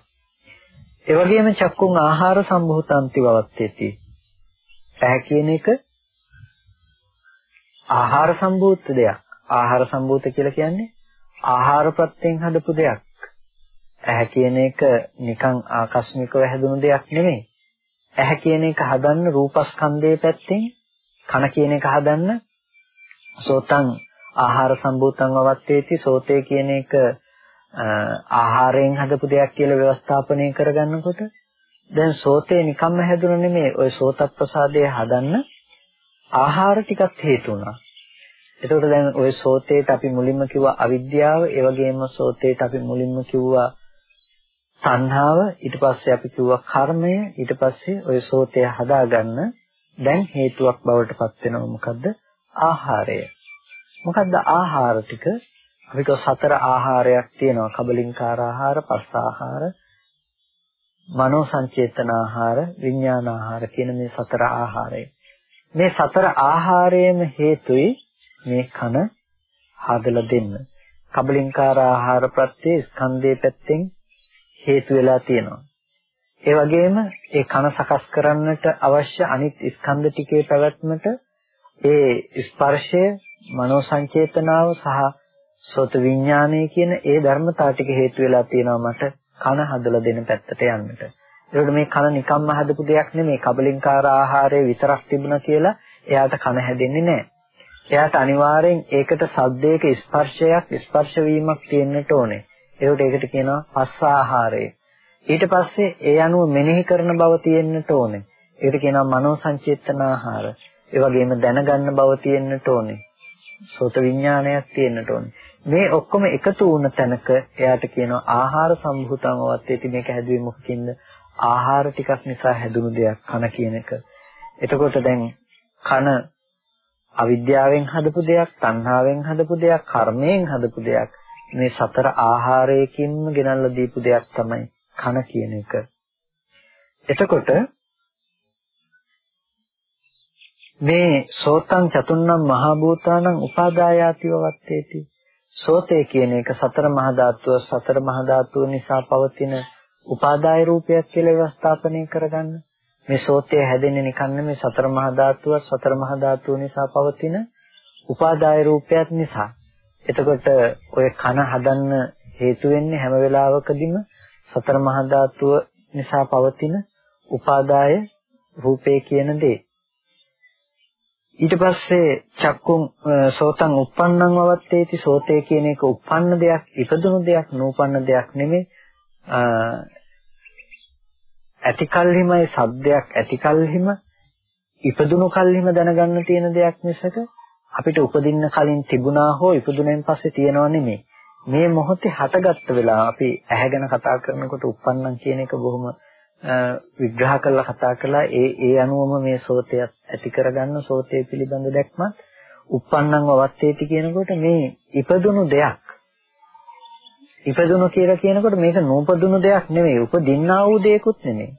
ඒ වගේම චක්කුන් ආහාර සම්භූතන්ති වවත්තේති. ඇහැ කියන එක ආහාර සම්භූත දෙයක්. ආහාර සම්භූත කියලා කියන්නේ ආහාර ප්‍රත්‍යයෙන් හදපු දෙයක්. ඇහැ කියන එක නිකන් ආකස්මිකව හැදුණු දෙයක් නෙමෙයි. ඇහැ කියන එක හදන්න රූපස්කන්ධයේ පැත්තෙන් කන කියන එක හදන්න සෝතං ආහාර සම්භූතං අවත්තේති සෝතේ කියන එක ආහාරයෙන් හදපු දෙයක් කියලා ව්‍යවස්ථාපනය කරගන්නකොට දැන් සෝතේ නිකම්ම හැදුන නෙමෙයි ඔය සෝතප්‍රසාදය හදන්න ආහාර ටිකක් හේතු වුණා. එතකොට දැන් ඔය සෝතේට අපි මුලින්ම කිව්වා අවිද්‍යාව, ඒ වගේම සෝතේට අපි මුලින්ම කිව්වා තණ්හාව ඊට පස්සේ අපි කිව්වා කර්මය ඊට පස්සේ ඔය සෝතය හදාගන්න දැන් හේතුවක් බවට පත් වෙනව. මොකද්ද? ආහාරය. මොකද්ද ආහාර ටික? අපි කව සතර ආහාරයක් තියෙනවා. කබලින්කාර ආහාර, පස්ස ආහාර, මනෝ සංචේතන ආහාර, විඥාන ආහාර කියන මේ සතර ආහාරය. මේ සතර ආහාරයේම හේතුයි මේ කන හදලා දෙන්න. කබලින්කාර ආහාර ප්‍රත්‍ය ස්කන්ධයේ පැත්තෙන් හේතු වෙලා තියෙනවා. ඒ වගේම ඒ කන සකස් කරන්නට අවශ්‍ය අනිත් ස්කන්ධ ටිකේ පැවැත්මට ඒ ස්පර්ශය, මනෝ සංචේතනාව සහ සෝත විඥානය කියන ඒ ධර්මතා ටික හේතු වෙලා තියෙනවා මට කන හදලා දෙන පැත්තට යන්නට. ඒකට මේ කන නිකම්ම හදපු දෙයක් නෙමෙයි. කබලින්කාර ආහාරය විතරක් තිබුණා කියලා එයාට කන හැදෙන්නේ නැහැ. එයාට අනිවාර්යෙන් ඒකට සද්දයක ස්පර්ශයක් ස්පර්ශ වීමක් තියෙන්නට ඕනේ. ඒකට ඒකට කියනවා පස්ස ආහාරය. ඊට පස්සේ ඒ අනුව මෙනෙහි කරන බව තියෙන්නට ඕනේ. ඒකට කියනවා මනෝ සංචේතන ආහාර. ඒ වගේම දැනගන්න බව තියෙන්නට ඕනේ. සෝත විඥානයක් තියෙන්නට ඕනේ. මේ ඔක්කොම එකතු වුණ තැනක එයාට කියනවා ආහාර සම්භූතං වත්තේති මේක හැදුවේ මොකකින්ද? ආහාර ටිකක් නිසා හැදුණු දෙයක් කන කියන එක. එතකොට දැන් කන අවිද්‍යාවෙන් හදපු දෙයක්, තණ්හාවෙන් හදපු දෙයක්, කර්මයෙන් හදපු දෙයක්. මේ සතර ආහාරයකින්ම ගෙනල්ලා දීපු දෙයක් තමයි කන කියන එක. එතකොට මේ සෝතං චතුන්නම් මහා භූතානං උපාදායාතිව වත්තේති. සෝතේ කියන එක සතර මහා ධාතුව සතර මහා ධාතුව නිසා පවතින උපාදාය රූපයක් කියලා ව්‍යවස්ථාපනය කරගන්න. මේ සෝතය හැදෙන්නේ නිකන් නෙමෙයි සතර මහා ධාතුව සතර මහා ධාතුව නිසා පවතින උපාදාය රූපයක් නිසා. එතකොට ඔය කන හදන්න හේතු වෙන්නේ හැම වෙලාවකදීම සතර මහා ධාතුව නිසා පවතින උපාදාය රූපේ කියන දේ. ඊට පස්සේ චක්කුම් සෝතං uppannං වවත්තේති සෝතේ කියන එක uppන්න දෙයක් ඉපදුණු දෙයක් නූපන්න දෙයක් නෙමෙයි ඇතිකල්හිමයි සද්දයක් ඇතිකල්හිම ඉපදුණු කල්හිම දැනගන්න තියෙන දෙයක් මිසක අපිට උපදින්න කලින් තිබුණා හෝ ඉපදුනෙන් පස්සේ තියෙනව නෙමෙයි. මේ මොහොතේ හටගත්ත වෙලාව අපි ඇහැගෙන කතා කරනකොට uppannam කියන එක බොහොම විග්‍රහ කරලා කතා කළා. ඒ ඒ අනුවම මේ සෝතයත් ඇති කරගන්න සෝතය පිළිබඳ දැක්මත් uppannam වවත්තේති කියනකොට මේ ඉපදුණු දෙයක්. ඉපදුණු කියලා කියනකොට මේක නූපදුණු දෙයක් නෙමෙයි. උපදින්නා වූ දෙයක්ුත් නෙමෙයි.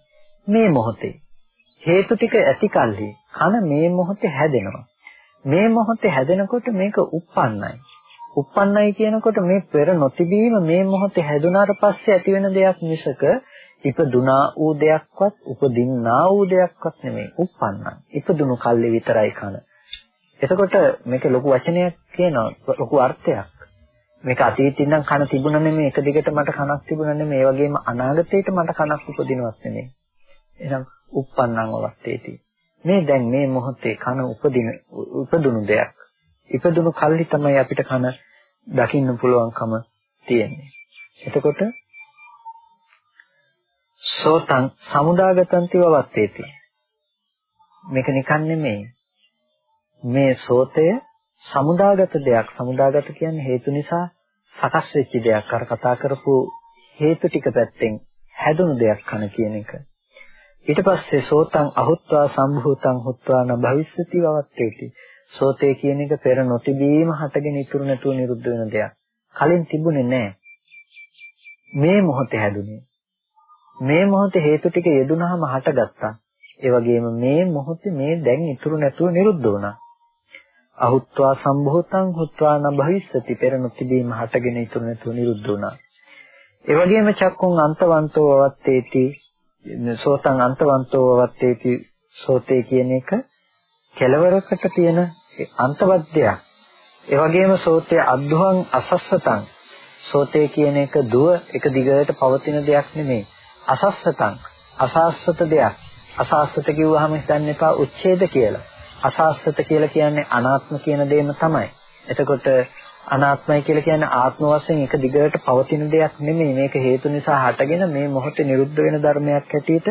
මේ මොහොතේ. හේතු ටික ඇති කල්හි කන මේ මොහොතේ හැදෙනවා. මේ මොහොතේ හැදෙනකොට මේක uppannයි. uppannයි කියනකොට මේ පෙර නොතිබීම මේ මොහොතේ හැදුනාට පස්සේ ඇති වෙන දෙයක් මිසක ඉපදුනා වූ දෙයක්වත් උපදින්නා වූ දෙයක්වත් නෙමෙයි. uppannයි. ඉපදුණු කල්ලි විතරයි කන. එතකොට මේක ලොකු වචනයක් කියනවා ලොකු අර්ථයක්. මේක අතීතේ ඉඳන් කන තිබුණ නෙමෙයි එක දිගට මට කනක් තිබුණ නෙමෙයි ඒ වගේම අනාගතේට මට කනක් උපදිනවත් නෙමෙයි එහෙනම් uppannං අවස්ථේති මේ දැන් මේ මොහොතේ කන උපදින උපදුණු දෙයක්. ඉපදුණු කල්හි තමයි අපිට කන දකින්න පුළුවන්කම තියෙන්නේ. එතකොට සෝතං සමුදාගතං තිවවත්තේති. මේක නිකන් නෙමෙයි. මේ සෝතය සමුදාගත දෙයක්. සමුදාගත කියන්නේ හේතු නිසා සකස් වෙච්ච දෙයක්. අර කතා කරපු හේතු ටික පැත්තෙන් හැදුණු දෙයක් කන කියන එක. ඊට පස්සේ සෝතං අහුත්වා සම්භූතං හුත්වා න භවිස්සති වවත්තේති. සෝතේ කියන එක පෙර නොතිබීම හටගෙන ඉතුරු නැතුව නිරුද්ධ වෙන දෙයක්. කලින් තිබුණේ නැහැ. මේ මොහොතේ හැදුනේ. මේ මොහොතේ හේතු ටික යෙදුනහම හටගත්තා. ඒ වගේම මේ මොහොතේ මේ දැන් ඉතුරු නැතුව නිරුද්ධ වුණා. අහුත්වා සම්භූතං හුත්වා න භවිස්සති පෙර නොතිබීම හටගෙන ඉතුරු නැතුව නිරුද්ධ වුණා. ඒ වගේම චක්කුන් අන්තවන්තෝ වවත්තේති සෝතං අන්තවන්තෝ වත්තේති සෝතේ කියන එක කෙලවරකට තියෙන අන්තවත් දෙයක්. ඒ වගේම සෝතේ අද්දුහං අසස්සතං සෝතේ කියන එක දුව එක දිගට පවතින දෙයක් නෙමෙයි. අසස්සතං අසස්සත දෙයක්. අසස්සත කිව්වහම හිතන්න එපා උච්ඡේද කියලා. අසස්සත කියලා කියන්නේ අනාත්ම කියන දෙයම තමයි. එතකොට අනාත්මයි කියලා කියන්නේ ආත්ම වශයෙන් එක දිගට පවතින දෙයක් නෙමෙයි මේක හේතු නිසා හටගෙන මේ මොහොතේ නිරුද්ධ වෙන ධර්මයක් හැටියට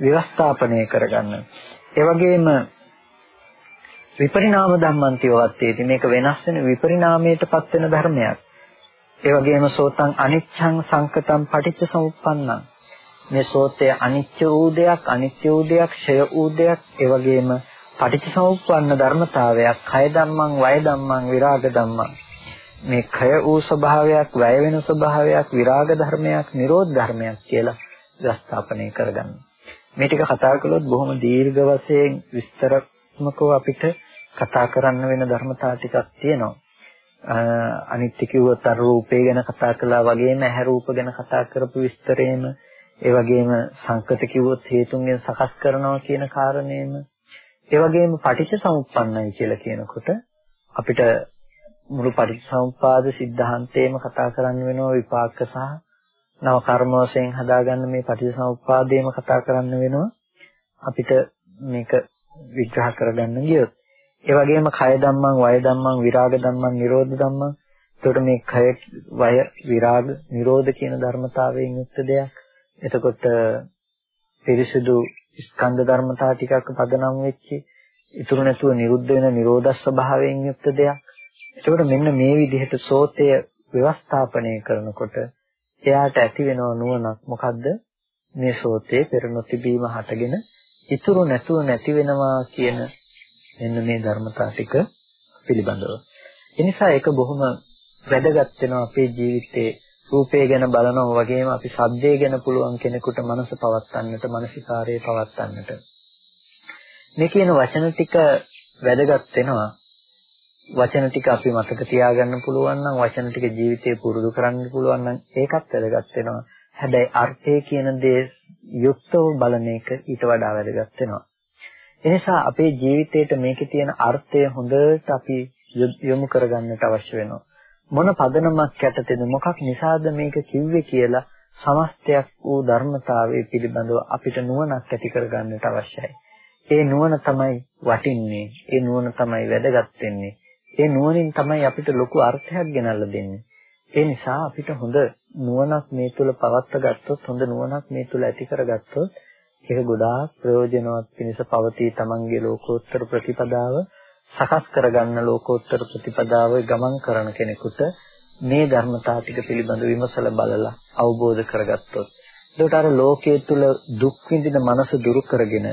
ව්‍යවස්ථාපනය කරගන්න. ඒ වගේම විපරිණාම ධම්මන්ති වත්තේති මේක වෙනස් වෙන විපරිණාමයටපත් වෙන ධර්මයක්. ඒ වගේම සෝතං අනිච්ඡං සංකතං පටිච්ච සමුප්පන්නං මේ සෝතය අනිත්‍ය වූ දෙයක් අනිත්‍ය වූ දෙයක් ක්ෂය වූ දෙයක් ඒ වගේම පටිච්ච සමුප්පන්න ධර්මතාවයක් කය ධම්මං වය ධම්මං විරාග ධම්මං මේ කය වූ ස්වභාවයක් වැය වෙන ස්වභාවයක් විරාග ධර්මයක් නිරෝධ ධර්මයක් කියලා ස්ථාපනය කරගන්න. මේ ටික කතා කළොත් බොහොම දීර්ඝ වශයෙන් විස්තරාත්මකව අපිට කතා කරන්න වෙන ධර්මතා ටිකක් තියෙනවා. අනිත්‍ය කිව්වොත් අර රූපේ ගැන කතා කළා වගේම ඇහැ රූප ගැන කතා කරපු විස්තරේම ඒ වගේම සංකත කිව්වොත් හේතුන්ගෙන් සකස් කරනවා කියන කාරණේම. ඒ වගේම පටිච්ච සමුප්පන්නයි කියලා කියනකොට අපිට මුළු පටිච්ච සමුප්පාද સિદ્ધාන්තේම කතා කරන්න වෙනවා විපාක සහ නව කර්ම වශයෙන් හදාගන්න මේ පටිච්ච සමුප්පාදේම කතා කරන්න වෙනවා. අපිට මේක විග්‍රහ කරගන්න ගියොත්. ඒ වගේම කය ධම්මං වය ධම්මං විරාග ධම්මං නිරෝධ ධම්මං. එතකොට මේ කය වය විරාග නිරෝධ කියන ධර්මතාවයෙන් යුක්ත දෙයක්. එතකොට පිරිසිදු ස්කන්ධ ධර්මතා ටිකක් පදනම් වෙච්චි ඉතුරු නැතුව නිරුද්ධ වෙන නිරෝධ ස්වභාවයෙන් යුක්ත දෙයක්. එතකොට මෙන්න මේ විදිහට සෝතය ව්‍යවස්ථාපනය කරනකොට එයාට ඇති වෙනව නුවණක් මොකද්ද? මේ සෝතේ පෙර නොතිබීම හටගෙන ඉතුරු නැතුව නැති වෙනවා කියන මෙන්න මේ ධර්මතා ටික පිළිබඳව. එනිසා ඒක බොහොම වැදගත් වෙනවා අපේ ජීවිතේ රූපය ගැන බලනවා වගේම අපි ශබ්දය ගැන පුළුවන් කෙනෙකුට මනස පවත්වන්නට, මානසිකාරය පවත්වන්නට. මේ කියන වචන ටික වැදගත් වෙනවා. වචන ටික අපි මතක තියාගන්න පුළුවන් නම් වචන ටික ජීවිතේ පුරුදු කරන්න පුළුවන් නම් ඒකත් වැදගත් වෙනවා. හැබැයි අර්ථය කියන දේ යුක්තව බලන එක ඊට වඩා වැදගත් වෙනවා. එනිසා අපේ ජීවිතේට මේකේ තියෙන අර්ථය හොඳට අපි යොමු කරගන්නට අවශ්‍ය වෙනවා. මොන පදනමක් යටතේද මොකක් නිසාද මේක කිව්වේ කියලා සමස්තයක් වූ ධර්මතාවයේ පිළිබඳව අපිට නුවණක් ඇති කරගන්නට අවශ්‍යයි. ඒ නුවණ තමයි වටින්නේ. ඒ නුවණ තමයි වැදගත් වෙන්නේ. ඒ නුවණින් තමයි අපිට ලොකු අර්ථයක් ගෙනල්ලා දෙන්නේ. ඒ නිසා අපිට හොඳ නුවණක් මේ තුල පවත්වා ගත්තොත් හොඳ නුවණක් මේ තුල ඇති කරගත්තොත් ඒක ගොඩාක් ප්‍රයෝජනවත් පිණිස පවතී තමන්ගේ ලෝකෝත්තර ප්‍රතිපදාව සකස් කරගන්න ලෝකෝත්තර ප්‍රතිපදාව ගමන් කරන කෙනෙකුට මේ ධර්මතා ටික පිළිබඳ විමසලා බලලා අවබෝධ කරගත්තොත් එතකොට අර ලෝකයේ තුල දුක් විඳින මනස දුරු කරගෙන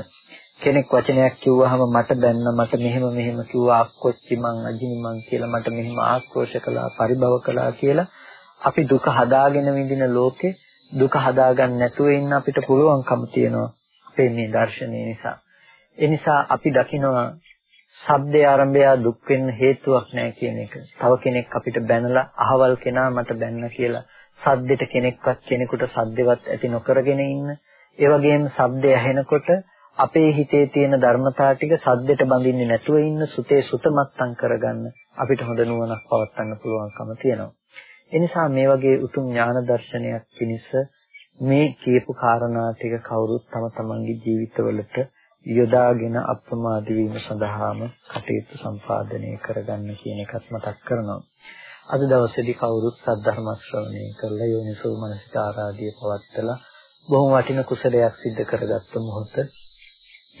කෙනෙක් වචනයක් කිව්වහම මට බැන්න මට මෙහෙම මෙහෙම කිව්වා අක්කොච්චි මං අජිනි මං කියලා මට මෙහෙම ආක්‍රෝෂ කළා පරිභව කළා කියලා අපි දුක හදාගෙන විඳින ලෝකේ දුක හදාගන්න නැතුව ඉන්න අපිට පුළුවන්කම තියෙනවා අපේ මේ දර්ශනය නිසා. ඒ නිසා අපි දකිනවා ශබ්දේ ආරම්භය දුක් වෙන්න හේතුවක් නැහැ කියන එක. තව කෙනෙක් අපිට බැනලා අහවල් කෙනා මට බැන්න කියලා සද්දෙට කෙනෙක්වත් කෙනෙකුට සද්දෙවත් ඇති නොකරගෙන ඉන්න. ඒ වගේම ශබ්දය ඇහෙනකොට අපේ හිතේ තියෙන ධර්මතා ටික සද්දෙට බඳින්නේ නැතුව ඉන්න සුතේ සුතමත්තම් කරගන්න අපිට හොඳ නුවණක් පවත්වන්න පුළුවන්කම තියෙනවා. එනිසා මේ වගේ උතුම් ඥාන දර්ශනයක් පිණිස මේ කියපු කාරණා ටික කවුරුත් තම තමන්ගේ ජීවිතවලට යොදාගෙන අප්‍රමාදී වීම සඳහාම කටයුතු සම්පාදනය කරගන්න කියන එකත් මතක් කරනවා. අද දවසේදී කවුරුත් සද්ධර්ම ශ්‍රවණය කරලා යෝනිසෝ මනසිකාරාදී පවත්තලා බොහොම වටින කුසලයක් සිද්ධ කරගත්ත මොහොත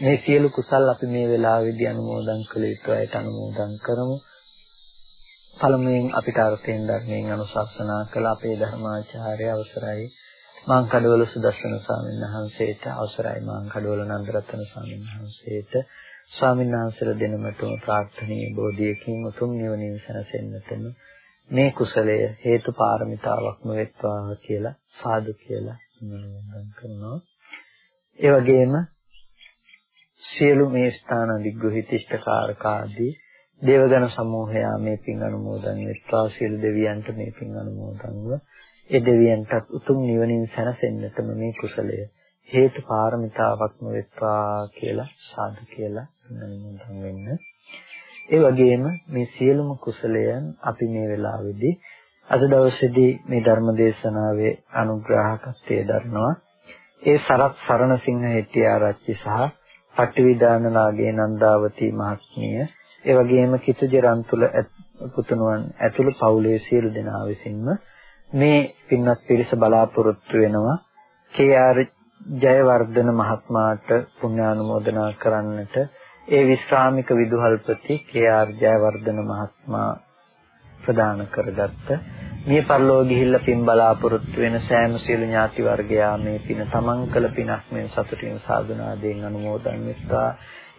මේ සියලු කුසල් අපි මේ වෙලාවේදී අනුමෝදන් කළ යුතුයිට අනුමෝදන් කරමු. පළමුවෙන් අපිට අර්ථයෙන් ධර්මයෙන් අනුශාසනා කළ අපේ ධර්මාචාර්ය අවසරයි මාංකඩවල සුදස්සන ස්වාමීන් වහන්සේට අවසරයි මාංකඩවල නන්දරත්න ස්වාමීන් වහන්සේට ස්වාමීන් වහන්සේලා දෙනමතුම ප්‍රාර්ථනීය බෝධියකින් උතුම් නිවනින් සැනසෙන්නටම මේ කුසලය හේතු පාරමිතාවක්ම වෙත්වා කියලා සාදු කියලා මනෝමන් කරනවා. ඒ වගේම සියලු මේ ස්ථාන දිග්ගහිත ඉෂ්ඨකාරකාදී දේවගණ සමූහයා මේ පින් අනුමෝදන් වෙත්වා සියලු දෙවියන්ට මේ පින් අනුමෝදන්ව ඒ දෙවියන්ටත් උතුම් නිවනින් සැනසෙන්නටම මේ කුසලය හේතු පාරමිතාවක්ම වෙත්වා කියලා සාදු කියලා නමෙන් වෙන්න. ඒ වගේම මේ සියලුම කුසලයන් අපි මේ වෙලාවේදී අද දවසේදී මේ ධර්ම දේශනාවේ අනුග්‍රහකත්වයේ දරනවා. ඒ සරත් සරණසිංහ හෙට්ටිආරච්චි සහ පට්ටිවිදානලාගේ නන්දාවතී මහත්මිය ඒ වගේම කිතුජරන්තුල පුතුණුවන් ඇතුළු පවුලේ සියලු දෙනා විසින්ම මේ පින්වත් පිරිස බලාපොරොත්තු වෙනවා කේ.ආර්. ජයවර්ධන මහත්මයාට පුණ්‍යානුමෝදනා කරන්නට ඒ විශ්‍රාමික විදුහල්පති කේ.ආර්. ජයවර්ධන මහත්මයා ප්‍රදාන කරගත්ත මිය පරලෝ ගිහිල්ලා පින් බලාපොරොත්තු වෙන සෑම සියලු ඥාති වර්ගයා මේ පින තමන් කළ පිනක් මෙන් සතුටින් සාදුනාදයෙන් අනුමෝදන් වෙත්වා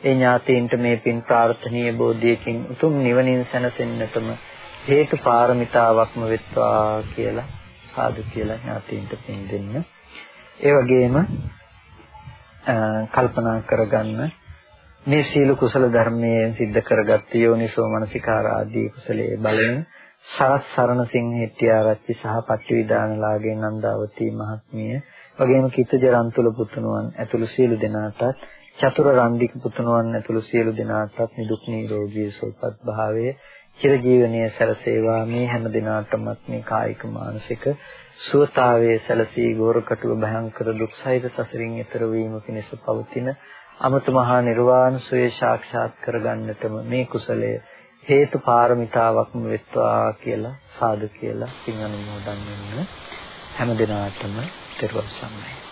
ඒ ඥාතීන්ට මේ පින් ප්‍රාර්ථනීය බෝධියකින් උතුම් නිවනින් සැනසෙන්නටම හේතු පාරමිතාවක්ම වෙත්වා කියලා සාදු කියලා ඥාතීන්ට පින් දෙන්න. ඒ වගේම කල්පනා කරගන්න මේ සීල කුසල ධර්මයෙන් සිද්ධ කරගත් යෝනිසෝ මනසිකාර ආදී කුසලයේ බලයෙන් සරත් සරණ සිංහ හෙට්ටිආරච්චි සහ පට්ටිවිදානලාගේ නන්දාවතී මහත්මිය වගේම කිතජ රන්තුල පුතුණුවන් ඇතුළු සියලු දෙනාටත් චතුර රන්දික පුතුණුවන් ඇතුළු සියලු දෙනාටත් නිදුක් නිරෝගී සුවපත් භාවයේ චිරජීවනයේ සැලසේවා. මේ හැම දිනාටමත් මේ කායික මානසික සුවතාවයේ සැලසී ගෝරකටුව භයංකර දුක් සහිත සසරින් එතර වීම පිණිස පවතින අමතු මහා නිර්වාණ සුවේ සාක්ෂාත් කරගන්නටම මේ කුසලය හේතු පාරමිතාවක්ම වෙත්වා කියලා සාදු කියලා පින් අනුමෝදන් වෙන්න හැම දිනාටම තෙරුවන් සරණයි